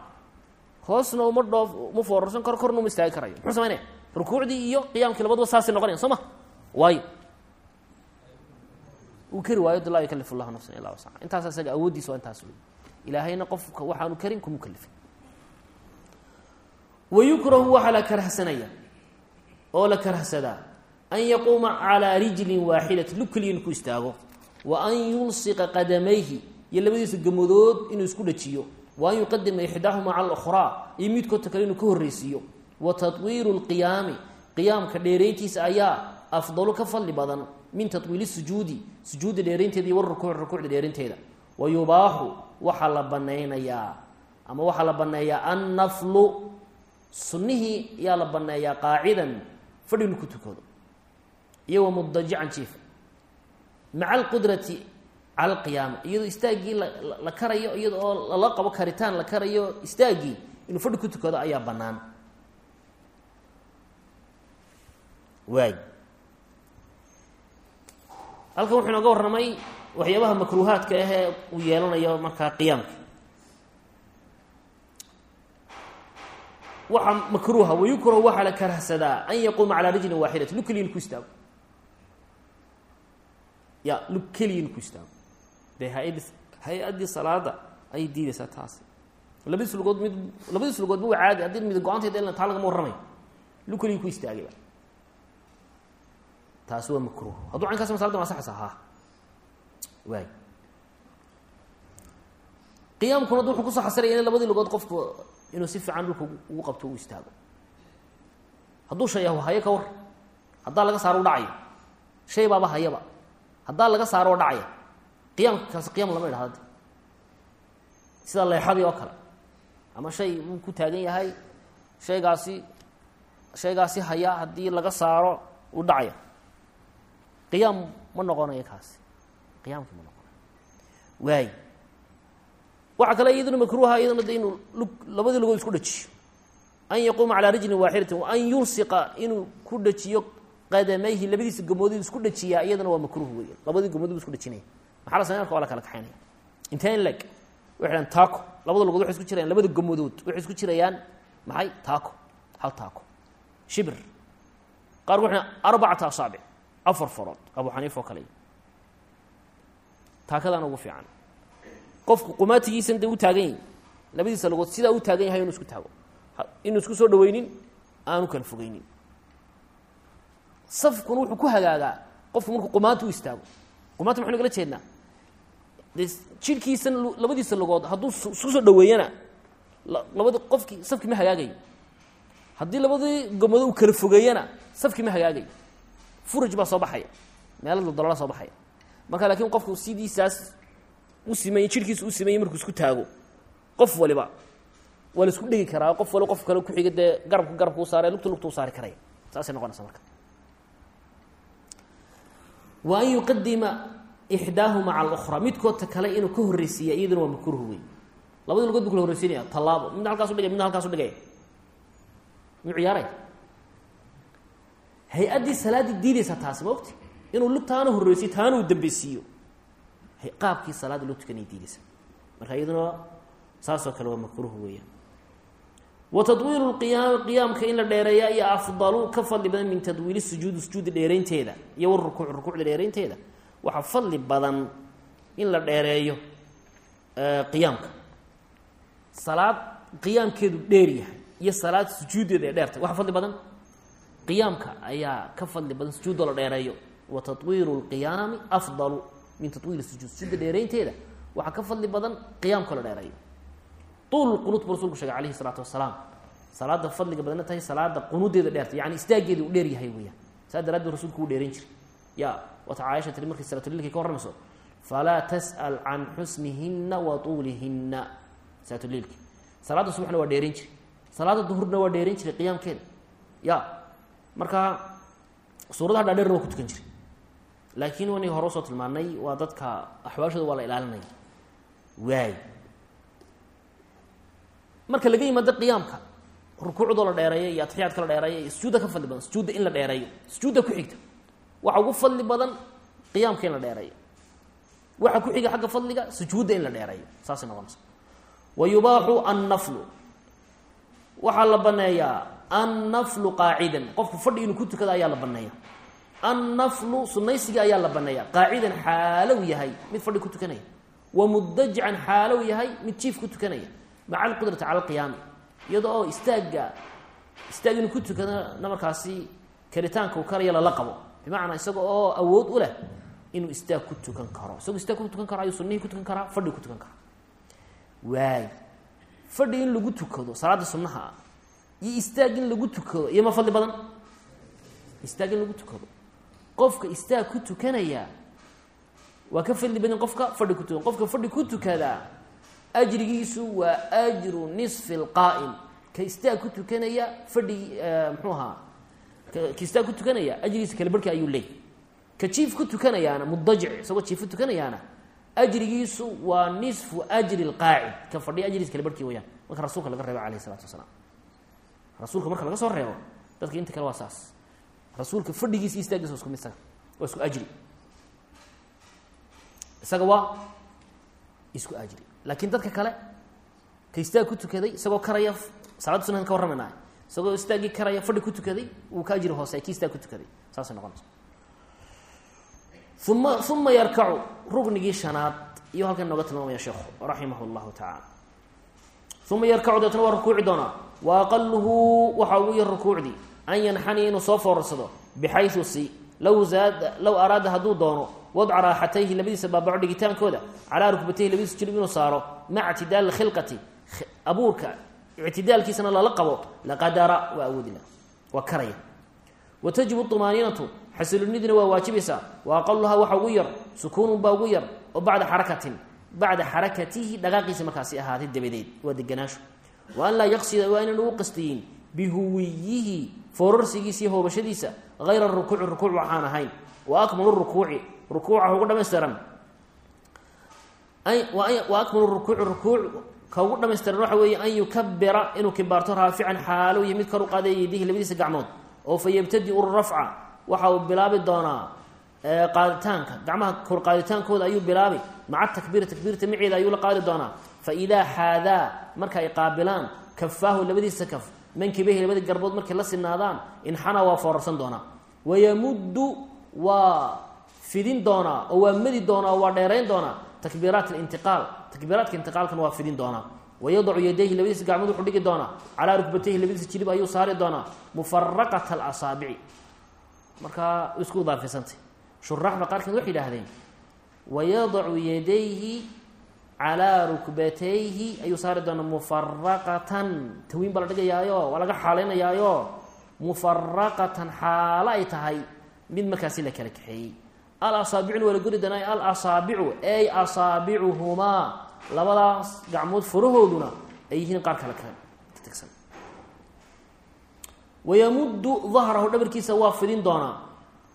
hoosna uma dhoof uma foorarsan karo korna uma istaagi karayo. Muxuu samaynaya rukuucdii iyo qiyaamkii labaduba saasay noqonaya soo ma? Waayo. Uu kari waayo de laa llahu nafsan ilaa wasaca intaas isaga awooddiisa waa intaas wey ilaahayna qofka waxaanu karin kuma kalifin wayukrahu waxaa la karahsanaya oo la karahsadaa an yaquuma calaa rijlin waaxidati lug keliya inu ku istaago wa an yulsiqa qadamayhi iyo labadiisa gamodood inuu isku dhajiyo wa an yuqadima ixdaahuma cala alukhraa iyo midkoodta kale inuu ka horreysiiyo wa tatwiilu lqiyaami qiyaamka dheerayntiisa ayaa afdalu ka fadli badan min tatwiili sujuudi sujuudda dheeraynteeda iyo warukuuc rukuucda dheeraynteeda waxaa la banaynayaa ama waxaa la banneeyaa annaflu sunnihii ayaa la banneeyaa qaacidan fadhinu ku tukado iyo wa mudajican jiif. Maca alqudrati cala alqiyaama. Iyadoo istaaggii la karayo iyada oo lala qabo karitaan la karayo istaaggii inuu fadhi ku tukado ayaa bannaan. Waay. Halkan wuxuu inooga warramay waxyaabaha makruuhaadka ahee uu yeelanayo markaa qiyaamka waxaa makruuha wayukrahu waxaa la karahsadaa an yaquuma calaa rijlin waaxidati lug keliya in ku istaago. Ya lug keliya ku istaago. Dee hay'addi hay'addii salaada ayay diidaysaa taasi. Labadiis lugood mid labadiis lugoodba waa caadi haddii mid go'aanteeda ila taa lagama warramay lug keliya ku istaagayba taasi waa makruuh. Hadduu caynkaas masalada ma asaxaysa haa waay qiyaamkuna wuxuu ku soo xasiraya in labadii lugood qofku inuu si fiican dhulka ugu qabto u istaago. Hadduu shay yahu hayo ka war. Haddaa laga saaro u dhacaya. Shay baaba hayaba. Haddaa laga saaro oo dhacaya. Qiyaamkaasi qiyam lama idhahda de sida leexadii oo kale. Ama shay uu ku taagan yahay shaygaasi shaygaasi haya haddii laga saaro u dhacaya. Qiyaam ma noqonayo kaasi. Qiyaamkii ma noqonayo waay waxaa kale iyaduna makruuha iyaduna de inuu lug labadii lugood isku dhajiyo. An yaquuma calaa rijlin waaxidatin wa an yulsiqa inuu ku dhajiyo qadamayhi labadiisa gamoodid isku dhajiyaa iyadana waa makruuh weya labadii gamoodid bu isku dhajinaya. Maxaa la samey marka waa la kala kaxaynaya. Inteen leg waxay dhahan taako. Labada lugood waxay isku jirayaan labada gamoodood waxay isku jirayaan maxay? Taako. Hal taako. Shibr qaar waxay arbacata asaabic. Afar farood abu xaniifa oo kale. Taakadana ugu fiican qofku qumaatigiisan de u taagan yahi labadiisa lugood sidaa u taagan yahay inu isku taago. Inuu isku soo dhaweynin aanu kala fogeynin safkuna wuxuu ku hagaagaa qofku markuu qumaanta u istaago. Qumaanta maxaynu kala jeednaa? De jirhkiisan labadiisa lugood hadduu isku soo dhaweeyana labadi qofkii safkii ma hagaagayo. Haddii labadii gomado uu kala fogeeyana safkii ma hagaagayo. Furaj baa soo baxaya. Meelo daldalola soo baxaya. Marka laakiin qofku sidiisaas u simay jirhkiisa u simaya markuu isku taago. Qof waliba. Waa la isku dhegi karaa qof waliba qof kale kuxiga dee garabka garabka u saare lugta lugta u saari karaya saasay noqonaysa marka. Wa an yuqadima ixdaahuma cala alukhraa midkoodta kale inuu ka horreysiiya iyaduna waa makruh wey labadii lugood bu kala horreysiinaya tallaabo. Midna halkaas udhigay midna halkaas udhigaya muu ciyaaray? Hay'addii salaaddii diidaysaa taasi ma ogti? Inuu lug taana horreysiyo taana uu dambeysiiyo qaabkii salaada loo tukanay diidaysa marka iyaduna saasoo kale waa makruuh weeyaan wa tadwiilu lqiyaami qiyaamka in la dheereeya iyo afdalu ka fadli badan min tadwiili sujuudi sujuudda dheeraynteeda iyo warukuuc rukuucda dheeraynteeda waxaa fadli badan in la dheereeyo qiyaamka. Salaad qiyaamkeedu dheer yahay iyo salaad sujuuddeeda ee dheertay waxaa fadli badan? Qiyaamka ayaa ka fadli badan sujuuddoo la dheereeyo. Wa tatwiilu lqiyaami afdalu min tawiil sujuud sujuudda dheeraynteeda. Waxaa ka fadli badan qiyaamka la dheereeyo tuul qunuud buu rasulku shegay alayhi salaatu wasalaam. Salaada fadliga badna tahay salaada qunuudeeda dheerta yani istaageeda uu dheer yahay weeyaan. Saa daraaddeed rasulku uu dheerayn jiray. Ya wata caaisha tiri markii salaatulilkay ka warramayso falaa tas'al can xusnihinna wa tuulihinna. Salaatuliilki salaadda subaxna waa dheerayn jiray. Salaada duhurna waa dheeran jiray qiyaamkeeda. Ya marka suuradaha dhaadheerna waa ku tukan jiray laakiin wani hore u soo tilmaanay waa dadka axwaashooda waa la ilaalinaya waay. Marka laga yimaado qiyaamka rukuucdoo la dheereeyo iyo atixiyaadka la dheereeyo iyo sujuudda ka fadli badan sujuudda in la dheereeyo sujuudda ku xigta. Waxa ugu fadli badan qiyaamka in la dheereeyo. Waxa ku xiga xagga fadliga sujuudda in la dheereeyo. Saasay noqonaysa wa yubaaxu annaflu. Waxaa la baneeyaa annaflu qaacidan. Qofku fadhi inuu ku tukada ayaa la baneeya annaflu sunaysiga ayaa la baneeya qaacidan xaalow yahay mid fadhi ku tukanaya. Wa mudajican xaalow yahay mid jiif ku tukanaya. Maca alqudrati cala alqiyaami. Iyadoo oo istaagga istaag inuu ku tukadana markaasi karitaanka uu karaya lala qabo. Bimacnaa isaga oo awood u leh inuu istaag ku tukan karo. Isagoo istaag ku tukan karo ayuu sunihii ku tukan karaa fadhi ku tukan karaa. Waay fadhi in lagu ah iyo istaag in lagu tukado in lagu tukado qofka istaag ku tukanaya waa ka fadli badan qofka fadhi ku tukan. Qofka fadhi ku tukadaa ajrigiisu waa ajru nisfi lqaa'im ka istaag ku tukanaya fadhi muxuu ahaa? Ka istaag ku tukanaya ajrigiisa kale barhki ayuu leey ka jiif ku tukanayaana mudajic isagoo jiif ku tukanayaana ajrigiisu waa nisfu ajri lqaacid ka fadhiya ajrigiisa kale barhkii wayaan marka rasuulka laga reebo alayh isalatu wasalaam. Rasuulka marka laga soo reebo dadka inta kale waa saas rasuulka fadhigiisa istaagiisa isku mid isaga waa isku ajri. Isaga waa isku ajri. Laakiin dadka kale ka istaag ku tukaday isagoo karaya salaada sunahan ka warramayna isagoo istaagii karaya fadhi ku tukaday wuu ka ajri hoose ki istaag ku tukaday. Saasay noqonaysa. Uma uma yarkacu ruknigii shanaad iyo halkan inooga tilmaamaya sheekhu raximah llahu tacaala uma yarkacu deetna waa rukuuci doonaa. Wa aqaluhu waxaa ugu yar rukuucdii an yanxaniya inuu soo foorarsado bixayu si low zaada low araada hadduu doono wadca raaxatayhi labadiisa baabaco dhigitaankooda calaa rukbatayhi labadiisa jilib inuu saaro maca ictidaali khilqati abuurka ictidaalkiisana lala qabo laqadara waa awoodila waa karaya. Wa tajibu طumaaniinatu xasiloonidina waa waajibaysaa wa aqaluhaa waxa ugu yar sukuunun baa ugu yar oo bacda xarakatin bacda xarakatihi dhaqaaqiisa markaasi ahaatay dabadeed waa deganaasho wa an laa yaqsida waa inaan ugu qastiyin bihuwiyihi foorarsigiisa iyo hoobashadiisa hayra rukuuci rukuuc waxaan ahayn. Wa akmalu rukuuci rukuuca ugu dhamaystiran. Wa akmalu rukuuci rukuuc ka ugu dhamaystiran waxa weeye an yukabira inuu kibaarto raafican xaalow iyo mid kar u qaadaya yadihi labadiisa gacmood. Oo fa yabtadi-u rafca waxa uu bilaabi doonaa qaaditaanka. Gacmaha kor qaaditaankooda ayuu bilaabi maca takbiiri takbiirta maceeda ayuu la qaadi doonaa. Fa idaa xaadaa marka ay qaabilaan kafaahu labadiisa kaf mankibahi labadii garbood markay la sinaadaan inxana waa foorarsan doonaa. Wayamuddu waa fidin doonaa oo waa medi doonaa oo waa dheerayn doonaa. Takbiiraat alintiqaal takbiiraadka intiqaalkana waa fidin doonaa. Wayadacu yadayhi labadiisa gacmood wuxuu dhigi doonaa. Calaa rukbatayhi labadiisa jilib ayuu saari doonaa. Mufaraqata alasaabici. Markaa isku idaafisantay shuraaxda qaarkeed waxay yidhaahdeen wayadacu yadayhi calaa rukbatayhi ayuu saari doonaa mufaraqatan tawiin baa la dhigayaayo waa laga xaalaynayaayo mufaraqatan xaalo ay tahay mid markaasi la kala kaxeeyey alasaabicuna waa la guri doonaa alasaabicu ay asaabicuhumaa labadaas gacmood farahooduna ay yihiin qaar kale katagsan wayamuddu dahrahu dhabarkiisa waa fidin doonaa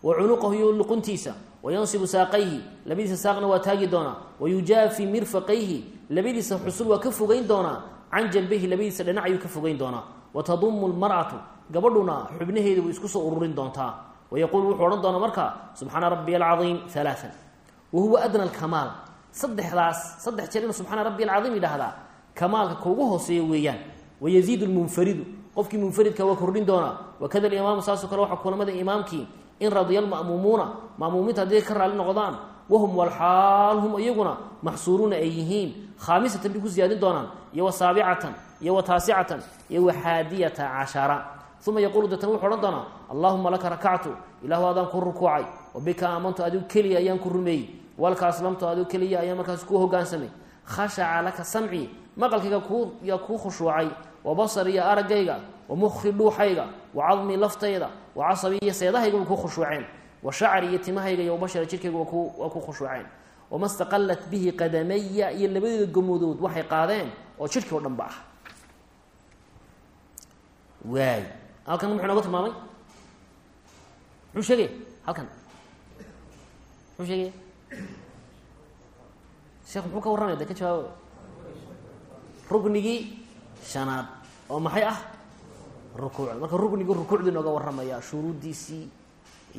wa cunuqahu iyo luquntiisa wayansibu saaqayhi labadiisa saaqna waa taagi doonaa. Wayujaafi mirfaqayhi labadiisa xusul waa ka fogeyn doonaa. Can jalbayhi labadiisa dhinac ayuu ka fogeyn doonaa. Watadumu lmar'atu gabadhuna xubnaheeda way isku soo ururin doontaa. Wayaquulu wuxuu odhan doonaa markaa subxaana rabbiya alcaiim alaaan wa huwa adna alkamaal saddexdaas saddex jeer inuu subxaana rabbiya alcaiim yidhaahdaa kamaalka kaugu hooseeya weeyaan. Wayaziidu lmunfaridu qofkii munfaridka waa kordhin doonaa. Wakada alimaamu saasoo kale waxaa kulamada imaamkii in radiya alma'muumuuna ma'muumiinta hadday ka raalli noqdaan wahum walxaal hum iyaguna maxsuuruuna ay yihiin khaamisatan bay ku siyaadin doonaan iyo wa saabicatan iyo wa taasicatan iyo wa xaadiyata cashara uma yaquulu deetana wuxu odhan doonaa allahuma laka rakactu ilaahu adaan ku rukuucay wa bika aamantu adigu keliya ayaan ku rumeeyey walka aslamtu adigu keliya ayaan markaas kuu hogaansamay khashaca laka samcii maqalkayga yaa kuu khushuucay wa basariya araggayga wa mukhi dhuuxayga wa laftayda wa seedahayga way kuu khushuuceen wa shacri iyo timahayga iyo bashara jirkayga waa ku khushuuceen wama staqallat bihi qadamaya iyo labadeeda gomoodood waxay qaadeen oo jidhkii o dhan ba ah. Waay. Halkan muxuu nooga tilmaamay? Muxuu sheegaya halkan. Muxuu sheegaya sheekh muxuu ka warramaya de ka jawaabo. Ruknigii shanaad. Oo maxay ah? Rukuucda marka ruknigii rukuucdii nooga warramaya shuruuddiisii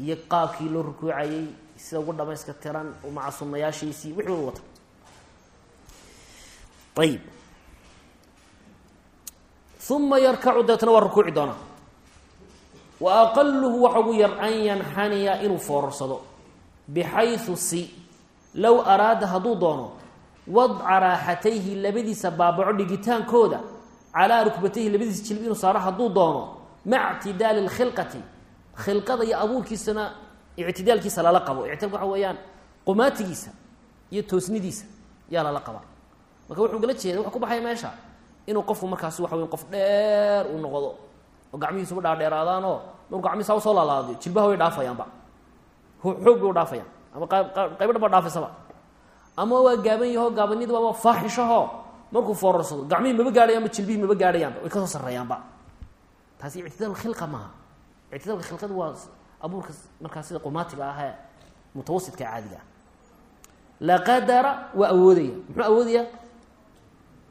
iyo qaabkii loo rukuucayey sida ugu dhamayska tiran maca sunayaashiisii wixii wata ayib uma yarkacu deetna waa rukuuci doonaa. Wa aqaluhu waxa ugu yar an yanxaniya inuu foorarsado bixayu si low araada hadduu doono wadca raaxatayhi labadiisa baabaco dhigitaankooda calaa rukbatayhi labadiisa jilb inuu saaro hadduu doono maca ictidaali lkhilqati khilqada iyo abuurkiisana ictidaalkiisa lala qabo. Ictidaalka waxa weeyaan qumaatigiisa iyo toosnidiisa yaa lala qabaa marka wuxuu gala jeeda wuxuu ku baxaya meesha inuu qofku markaasi waxa weya qof dheer uu noqdo oo gacmihiisuba dhaadheeraadaanoo markuu gacmihiisa u soo laalaadiyo jilbaha way dhaafayaanba xoog bay u dhaafayaan. Ama qaybo dhan ba dhaafaysaba ama waa gaaban yaho gaabanida waaba faaxishaho. Markuu foorarsado gacmihii maba gaadhayaanba jilbihii maba gaadhayaanba way ka soo sarreeyaanba. Taasi ictidaal khilqa maaha ictidaalka khilqada waa abuurka markaa sida qumaatiga ah ee mutawasidka caadiga ah laqadara waa awoodaya muxuu awoodaya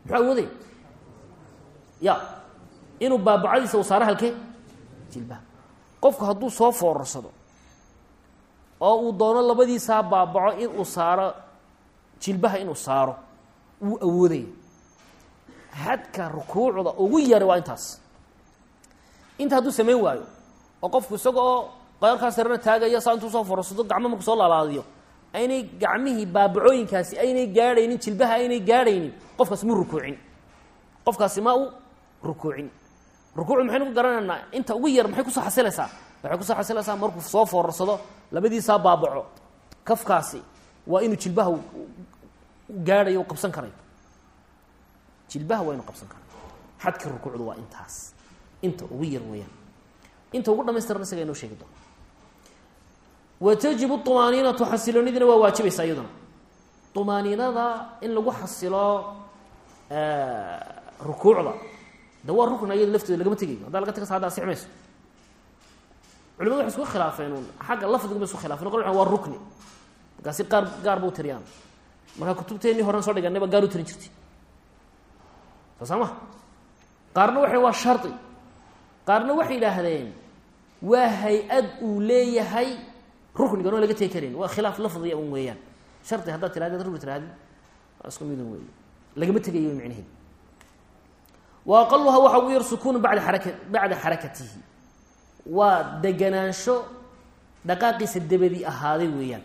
muxuu awoodaya ya inuu baabacadiisa uu saaro halkee jilbaha qofku hadduu soo foorarsado oo uu doono labadiisaa baabaco inuu saaro jilbaha inuu saaro wuu awoodaya xadka rukuucda ugu yara waa intaas inta hadduu samayn waayo oo qofku isaga oo qaarkaa sarena taagaya saa intuu soo foorarsado gacmo markuu soo laalaadiyo. Aynay gacmihii baabacooyinkaasi aynay gaadhaynin jilbaha aynay gaadhaynin qofkaasi mu rukuucin. Qofkaasi ma u rukuucin. Rukuucdu maxaynu ku garanaynaa inta ugu yar maxay ku soo xasilaysaa waxay ku soo xasilaysaa markuu soo foorarsado labadiisaa baabaco kafkaasi waa inuu jilbaha gaadhayo u qabsan karayo. Jilbaha waa inuu qabsan karayo. Xadka rukuucdu waa intaas. Inta ugu yar weeyaan inta ugu dhamaystiran isaga inoo sheegi doona wa tajibu xasiloonidina waa waajibaysaa iyaduna. طumaaniinada in lagu xasilo rukuucda. De waa rukn ayada lafteeda lagama tegayo haddaa laga taga sa hadda asix culimadu waxay isku khilaafeen un xagga lafdiga ba isku khilafen qol waa rukni. Markaasi qaar gaar ba u tiriyaan. Markaa kutubteennii horen soo dhiganay ba gaar u tirin jirtay. Soo ma qaarna waxay waa shardi. Qaarna waxay yidhaahdeen waa hay'ad uu leeyahay. Ruknigan oo laga tegi karin. Waa khilaaf lafdiya un weeyaan. Shardi haddaad tirahdid rukni tirahdid waa isku midun weey lagama tegayo micnaheed wa waxaa ugu yar sukuunu bada araka bacda xarakatihi waa deganaansho dhaqaaqiisa dabadi ahaaday weeyaan.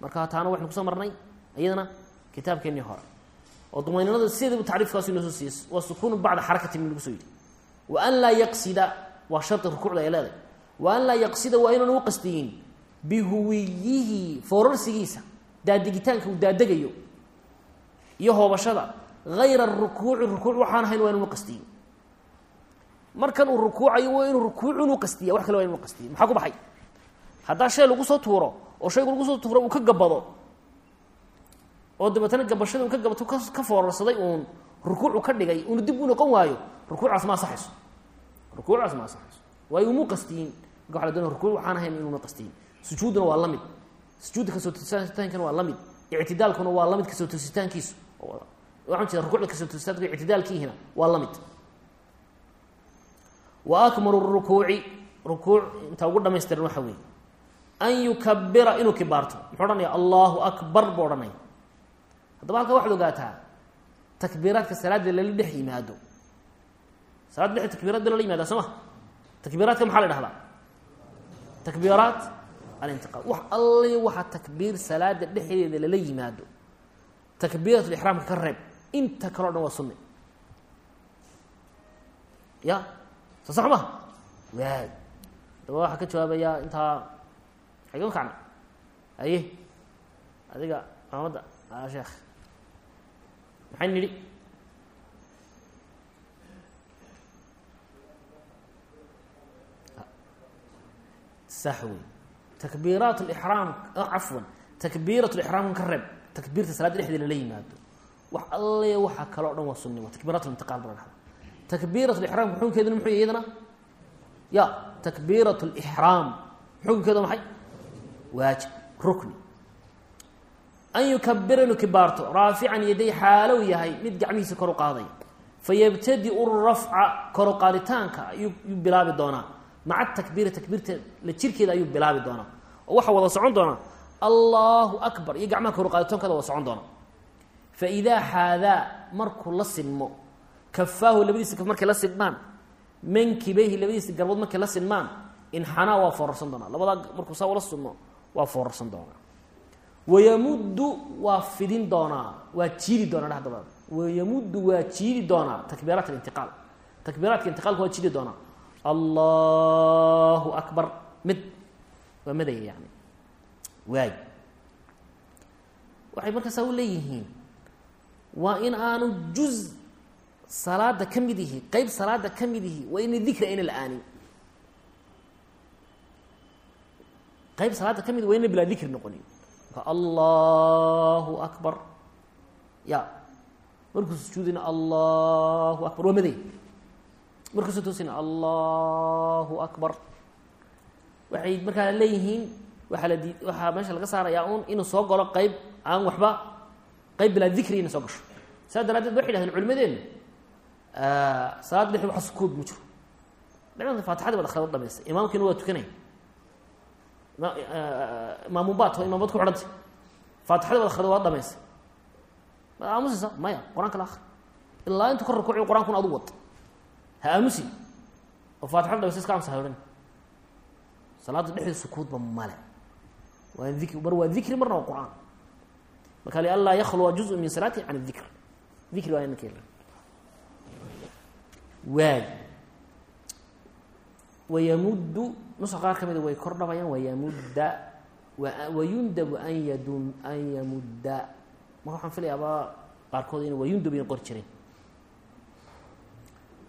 Marka taana waxaynu ku soo marnay iyadana kitaabkeennii hore. Oo dumayninada sideedaba tacriifkaasu inoo soo siiyey waa sukuunu bacda xarakati lagu soo yidhi. Wa an laa yaqsida waa shardi rukuucda ay leedahay wa an laa yaqsida waa inaan u qasdiyin bihuwiyihi foorarsigiisa daadegitaanka uu daadegayo iyo hoobashada. Hayra rukuuci rukuuc waxaan ahayn waa inanu qastiyin. Markan uu rukuucayo waa inuu rukuuc inuu qastiya wax kale waa inuu qastiyin maxaa ku baxay? Haddaa shay lagu soo tuuro oo shaygu lagu soo tuuro uu ka gabado oo dabeetana gabashada uu ka gabato ka foorarsaday uun rukuucu ka dhigay uuna dib u noqon waayo rukuucaas ma asaxayso rukuucaas ma asaxayso waayo umuu qastiyin marka waa la doonaya rukuuc waxaan ahayn inuuna qastiyin sujuuduna waa la mid sujuudda ka soo toositaankana waa la mid waa la mid ka soo toositaankiisu waxaan jeeda rukuucda ka soo toositaanka ictidaalkiihina waa la wa akmalu rukuuci. Rukuuc intaa ugu dhamaystiran waxa weeye. An yukabira inuu kibaarto. Muxuu odhanaya allahu akbar buu odhanaya haddaba halkaa waxaad ogaataa takbiiraadka salaadda lala dhex yimaado salaadda dhex takbiiraadda lala yimaada soo ma? Takbiiraadka maxaa la dhahdaa takbiiraat alintiqaal wax alli waxa takbiir salaada dhexdeeda lala yimaado. Takbiirat lixraamka ka reeb. Inta kaleo dhan waa sunni. Ya? Soo sax maha waay daba waxaa ka jawaabayaa intaa xagee kacna. Aye. Adiga maamadda a sheekh maxay nidhi sax wey takbiiraat lixraam cafwan. Takbiirat lixraamka ka reeb takbiirta salaada dhexdeeda lala yimaado. Wax alle waxaa kaloo dhan waa sunni waa takbiirat lintiqaal ba dhahda takbiirat lixraamka xukunkeeduna muxuu iyadana? Ya takbiirat lixraam xukunkeedu maxay? Waajib rukni. An yukabira inuu kibaarto raafican yaday xaalow yahay mid gacmihiisa kor u qaadaya. Fayabtadiu rafca kor u qaaditaanka ayuu bilaabi doonaa maca takbiiri takbiirta la jirkeeda ayuu bilaabi doonaa. Oo waxaa wada socon doonaa allahu akbar. Iyo gacmaha kor u qaaditaankooda wada socon doona. Faidaa xaadaa markuu la sinmo kafaahu labadiisa kaf markay la sinmaan mankibayhi labadiisa garbood markay la sinmaan inxanaa waa foorarsan doonaa. Labadaa markuu saa ula sinmo waa foorarsan doonaa. Wayamuddu waa fidin doonaa waa jiidi doonaa dhexdaba wayamuddu waa jiidi doonaa. Takbiiraat alintiqaal takbiiraadka intiqaalka waa jiidi doonaa allahu akbar. Mid. Waa madaya yani. Waay. Waxay markaasaa u leeyihiin waa in aanu juz salaada ka mid ihi qeyb salaada ka mid ihi waa ina dikri ayna la'aanin qeyb salaada ka mid waa ina bilaa dikri noqonin. Allahu akbar. Ya. Markuu sujuudina allahu akbar. Waa maday markuusu toosina allahu akbar. Waxay markaa leeyihiin waxaa meesha laga saarayaa un inuu soo galo qeyb aan waxba qeyb bilaa dikri inay soo gasho. Saa daraadeed waxay dhahdeen culimadeenu salaad dhexi waxa sukuud ma jiro. Dhimada faatixadii baad akhrida dhamaystay imaamkiina waa tukanaya maamubaad oo imaamad ku xidhantay faatixadii baad akhrida waa dhamaystay ma aamusaysa maya qur'aanka la akri ilaa intu ka rukuuci qur'aankuna adu wad ha aamusi oo faatixada dhamaystay iska amsa ha odhan salaada dhexdeeda sukuudba male. Waa dikri mar waa dikri marna waa qur'aan. Marka lianlaa yakhluwa juزء min salaati can dikr dikri waa inanka waay. Wayamuddu nusa qaar ka mida way kor dhabayaan. Wayamudda wayundabu an yadum an yamudda. Marka waxaan filayaaba qaarkood ina wayundab ina qori jireen.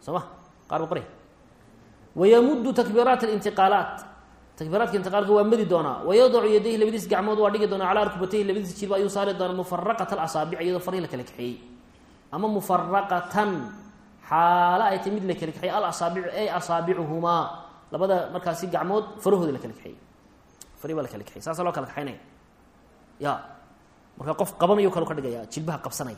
Soo qaar ba qorya wayamuddu takbiiraat اlintiqaalaat takbiiraadka intiqaalka waa madi doonaa. Wayadacu yadayhi labadiis gacmood waa dhigi doonaa calaa rukbatayhi labadiis jilba ayuu saari doonaa mufaraqat alasaabic iyadoo farihii la kala kaxeeyey. Ama mufaraqatan xaalo ay tay mid la kala kaxeeyey alasaabicu ay asaabicuhumaa. Labada markaasi gacmood farahooda la kala kaxeeyey. Farihi baa la kala loo kala kaxeynaya. Ya marka qof qabanayo kalu ka dhigaya jilbaha qabsanaya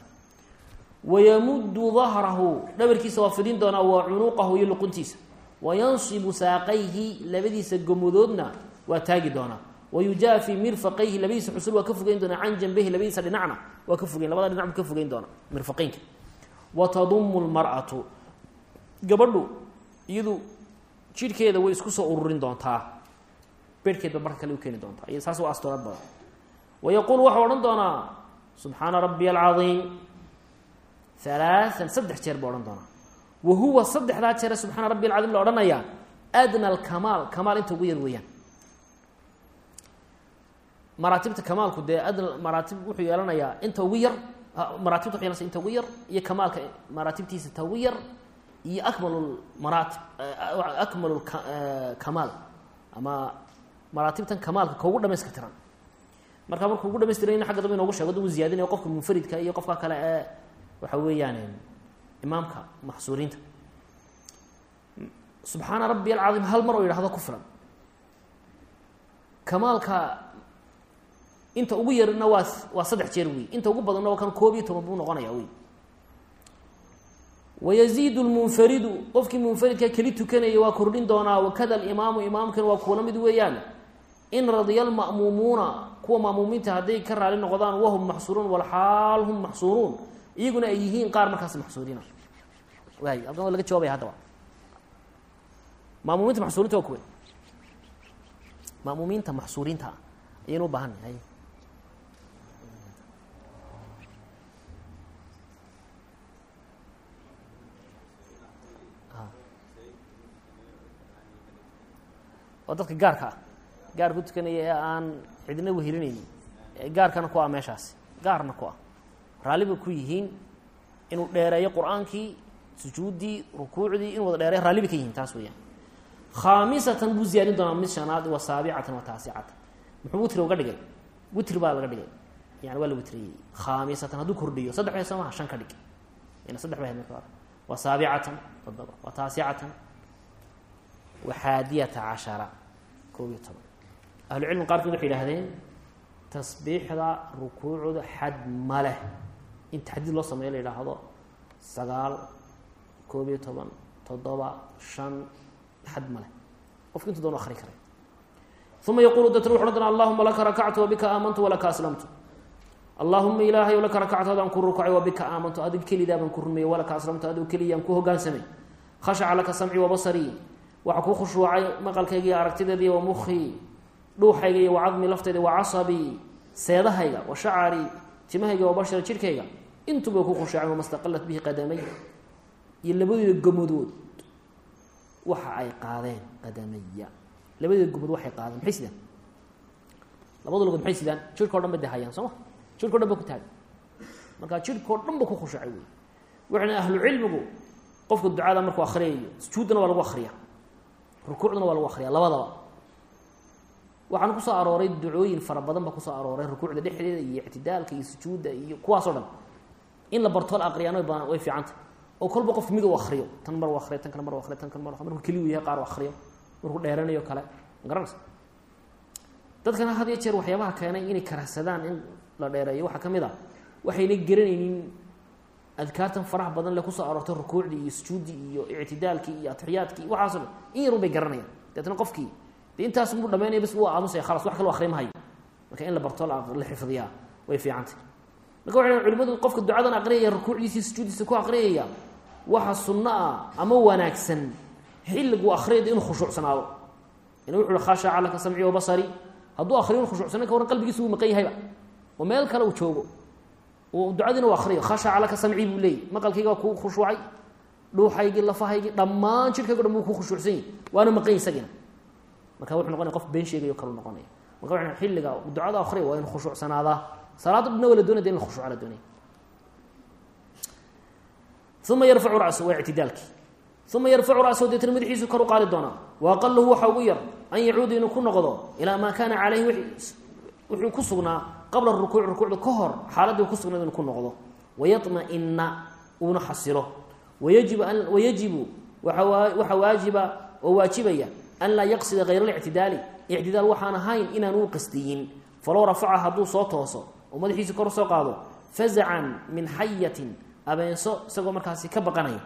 wayamuddu dahrahu. Dhabarkiisa waa fidin doonaa wa cunuqahu iyo luquntiisa. Wayansibu saaqayhi labadiisa gomadoodna waa taagi doonaa. Wayujaafi mirfaqayhi labadiisa xusul waa ka fogeyn doonaa. Can janbayhi labadiisa dhinacna waa ka fogeyn. Labada ka fogeyn doonaa mirfaqeynka watadumu gabadhu iyadu jidhkeeda way isku soo ururin doontaa. Beerhkeedba marka kale u keeni doontaa. Iyo saas waa astoorad badan. Wayaquulu waxau odhan doonaa subxaana rabbiya alcaiim alaaan saddex jeer buu odhan doonaa. Wa huwa saddexdaa jeere subxaana rabbi alcadiim la odhanayaa adna alkamaal kamaal inta ugu yar weeyaan. Maraatibta kamaalku dee adna maraatib wuxuu yeelanayaa inta ugu yar maraatibta wuxu yeelanaysa inta ugu yar iyo kamaalka maraatibtiisa ta ugu yar iyo akmalu maraatib akmalu kamaal. Ama maraatibtan tiran marka markuu ugu dhamaystiran xagga dambe inoogu sheego duu ziyaadinayo qofka munfaridka iyo qofka kale ee waxa weeyaan imaamka maxsuuriinta subxaana rabbi alcaiim hal mar oo yidhahdo ku filan kamaalka inta ugu yarna waa waa saddex jeer wey inta ugu badanna waa kan koob iyo toban buu noqonaya wey wayaziidu lmunfaridu qofkii munfaridka keli tukanaya waa kordhin doonaa. Wakada alimaamu imaamkana waa kuula mid weeyaan. In radiya alma'muumuuna kuwa ma'muumiinta hadday ka raali noqdaan wahum maxsuuruun walxaal hum maxsuuruun iyaguna ay yihiin qaar markaas maxsuuriina waay halkan laga jawaabaya haddaba maamuumiinta maxsuurinta waa kuwe maamuumiinta maxsuuriinta ah ayaynu u baahan nahay. Waa dadka gaarka ah. Gaar ku tukanaya ee aan cidna wehelinaynin gaarkana ku ah meeshaasi gaarna ku ah raalli bay ku yihiin inuu dheereeyo qur'aankii sujuuddii rukuucdii inuu wada dheereeyo raalli bay ka yihiin taas weeyaan. Khaamisatan buu ziyaadin doonaa mid shanaad wa saabicatan wa taasicatan muxuu witri uga dhigay? Witri baa laga dhigay. Yani waa la witriyey. Khaamisatan hadduu kordhiyo saddex bay soo maha shan ka dhig. Ina saddex bay ahayd wa saabicatan toddoba. Wa taasicatan wa xaadiyata cashara koob iyo toban. Ahlucilmi qaarkood waxay yidhahdeen tasbiixda rukuucda xad ma leh in taxdiid loo sameeyo la yidhaahdo sagaal koob iyo toban toddoba shan xad ma leh. Qofki intu doon akri karay. Uma yaqulu datr wuxu odhan allahuma laka rakactu wabika aamantu walaka aslamtu. Allahuma ilaahay laka rakactu adaan ku rukacay wabika aamantu. Adig kelidaabaan ku rumeeyey walaka aslamtu. Adigo keliyaan ku hogaansamay. Khashaca laka samci wabasarii waxaa ku khushuucay maqalkayga iyo aragtideedii wa mukhii dhuuxayga iyo wacadmi lafteyda wa casabii seedahayga wa shacari timahayga wa bashara jidhkayga intuba ku khushuucay wama staqalat bihi qadamay. Iyo labadeeda gomadood waxa ay qaadeen qadamaya. Labadeeda gomadood waxay qaadeen maxay sidaan? Labada lugood maxay sidaan? Jidhkao dhan ba de hayaan soo ma? Jidhkao dhan ba ku taagan. Marka jidhkao dhan ba ku khushuucay wey. Waxayna ahlu cilmigu qofka ducada markuu akriyayo sujuuddana waa lagu akriya rukuucdana waa lagu akriya labadaba waxaana ku soo arooray ducooyin fara badan ba ku soo arooray rukuucda dhexdeeda iyo ictidaalka iyo sujuudda iyo kuwaasoo dhan. In la bartool aqriyaan ba way fiicanta oo kolba qofka mid u akriyo tan mar u akriyo tan mar akriyo tan mar markuu keligu yahay qaar u akriyo markuu dheeranayo kale magaranaysa dadkana had iyo jeer waxyaabaha keenay inay karahsadaan in la dheereeyo waxaa ka mid a waxayna garanaynin adkaartan faraha badan le ku soo aroortay rukuucdii iyo sujuuddii iyo ictidaalkii iyo atixiyaadkii waxaaso dhan in yarun garanayaan. Deetna qofkii de intaas muu dhamaynaya bas wuu aamusaya khalas wax kaloo akriya mahayo marka in la bartoo la xifdiyaa way fiicantay marka waxay culimadu qofka ducadan aqriyaya rukuucdiisi sujuuddiisa ku aqriyaya waxa sunno ah ama wanaagsan xilliguu akhriyada inuu khushuucsanaado. Ina wuxu uhi khashaca laka samci wa basari. Hadduu akriyo khushuucsanan ka waran qalbigiisa wuu maqan yahayba oo meel kale uu joogo ducadiina u akriyo khashaca laka samci buu leeyay maqalkayga waa kuu dhuuxaygii lafahaygii dhammaan jidhkaygo dhan buu ku khushuucsan yahy waana maqan yahy isagiina marka wuxuu noqonaya qof been sheegayo kalu noqonaya. Marka waa xilliga ducada akriya waa inu khushuucsanaadaa salaada dhina waa la doonaya in la khushuuca la uma yarfacu rasu waa ictidaalkii. Uma yarfacu rasahu deetna madaxiisu kor u qaadi doonaa. Wa aqalahu waxa ugu yar an yacuuda inuu ku noqdo ilaa maa kaana caleyhi wuxuu ku sugnaa qabla rukuuc rukuucda ka hor xaaladii ku sugnayd inuu ku noqdo. Wayamaina uuna xasilo. Wayajibu waxaa waajiba oo waajibaya an laa yaqsida hayr اlictidaali ictidaal waxaan ahayn inaan u qasdiyin falow rafaca hadduu soo tooso oo madaxiisi kor soo qaado fazacan min xayatin abeenso isagoo markaasi ka baqanaya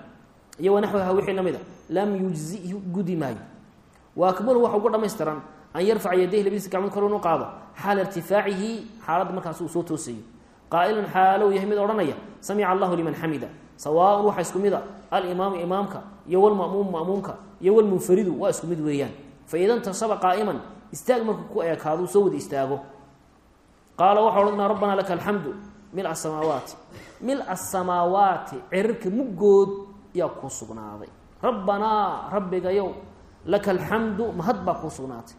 iyo wanaxwaha wixii la mid a lam yujzihu gudi maayo wa akmalu waxa ugu dhamaystiran an yarfaca yadayhi labadiisa gacmood kor inu qaado xaala irtifaacihi xaaladda markaas uu soo toosayo qaa'ilan xaalow yahay mid odhanaya samica allahu liman xamida sawaaun waxa isku mid alimaamu imaamka iyo walmamuumu mamuumka iyo walmunfaridu waa isku mid weeyaan. Faida ntasaba qaa'iman istaag markuu ku eekaado soo wada istaago. Qaala waxa odhanaa rabbana laka alxamdu mil asamaawaati mil asamaawaati cirirka muggood yaa kuu sugnaaday. Rabbanaa rabbigayow laka alxamdu mahad baa kuu sugnaatay.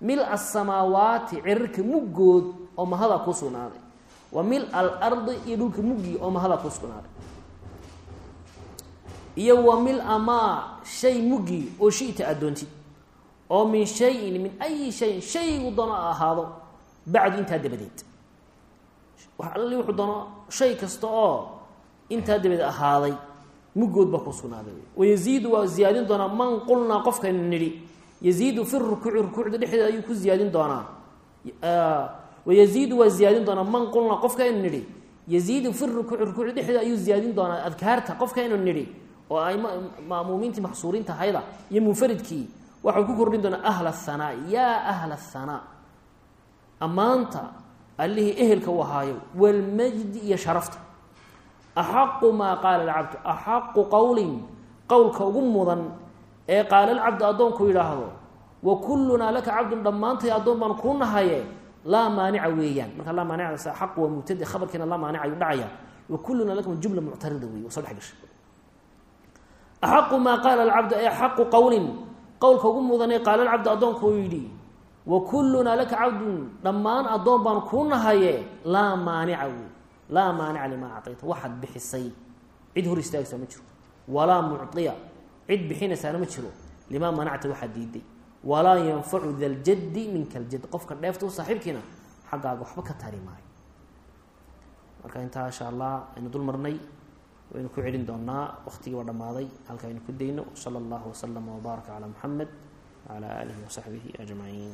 Mil asamaawaati cirirka muggood oo mahadaa kuu sugnaaday. Wa mil alardi iyo dhulka muggii oo mahadaa kuu sugnaaday iyo wa mil amaa shay muggii oo shita addoontid oo min shayin min ayi shayin shaygu doono ahaado bacdu intaa dabadeed. Alli wuxuu doono shay kasta oo intaa dabadeed ahaaday muggood baa ku sugnaaday. Wayaziidu waa ziyaadin doonaa man qulnaa qofkaynu nidhi yaziidu fi rukuuci rukuucda dhexdeeda ayuu ku ziyaadin doonaa. Wayaziidu waa ziyaadin doonaa man qulnaa qofkaynu nidhi yaziidu fi rukuuci rukuucda dhexdeeda ayuu ziyaadin doonaa adkaarta qofkaynu nidhi oo ay ma'muumiintii maxsuuriinta hayda iyo munfaridkii waxau ku kordhin doonaa ahla hanaa yaa ahla hanaa ammaanta allihii ehelka u ahaayo walmajdi iyo sharafta. Axaqu maa qaala alcabdu axaqu qowlin qowlka ugu mudan ee qaala alcabdu addoonku yidhaahdo wa kullunaa laka cabdun dhammaantay addoon baan kuu nahaye laa maanica weeyaan. Marka laa maanicdaas xaq waa mubtade khabarkiina laa maanica ayuu dhacaya. Wa kullunaa laka jumla muctarida weeye soo dhex gashay axaqu maa qaala alcabdu ee axaqu qowlin qowlka ugu mudan ee qaala alcabdu addoonku uu yidhi wa kullunaa laka cabdun dhammaan addoon baan kuu nahaye laa maanica wey laa maanica limaa acayta waxaad bixisay cid hor istaagaysaa ma jiro walaa mucطiya cid bixinaysaana ma jiro limaa manacta waxaad diiday walaa yanfacu da ljaddi minka aljad qofka dheefta u saaxiibkiina xaggaaga waxba ka tari maayo marka intaa insha allah aynu dul waynu ku celin doonaa waqtigii waa dhammaaday halka aynu ku dayno. Sala allahu waslama wbaaraka calaa muxamed wacalaa aalihi wasaxbihi ajmaciin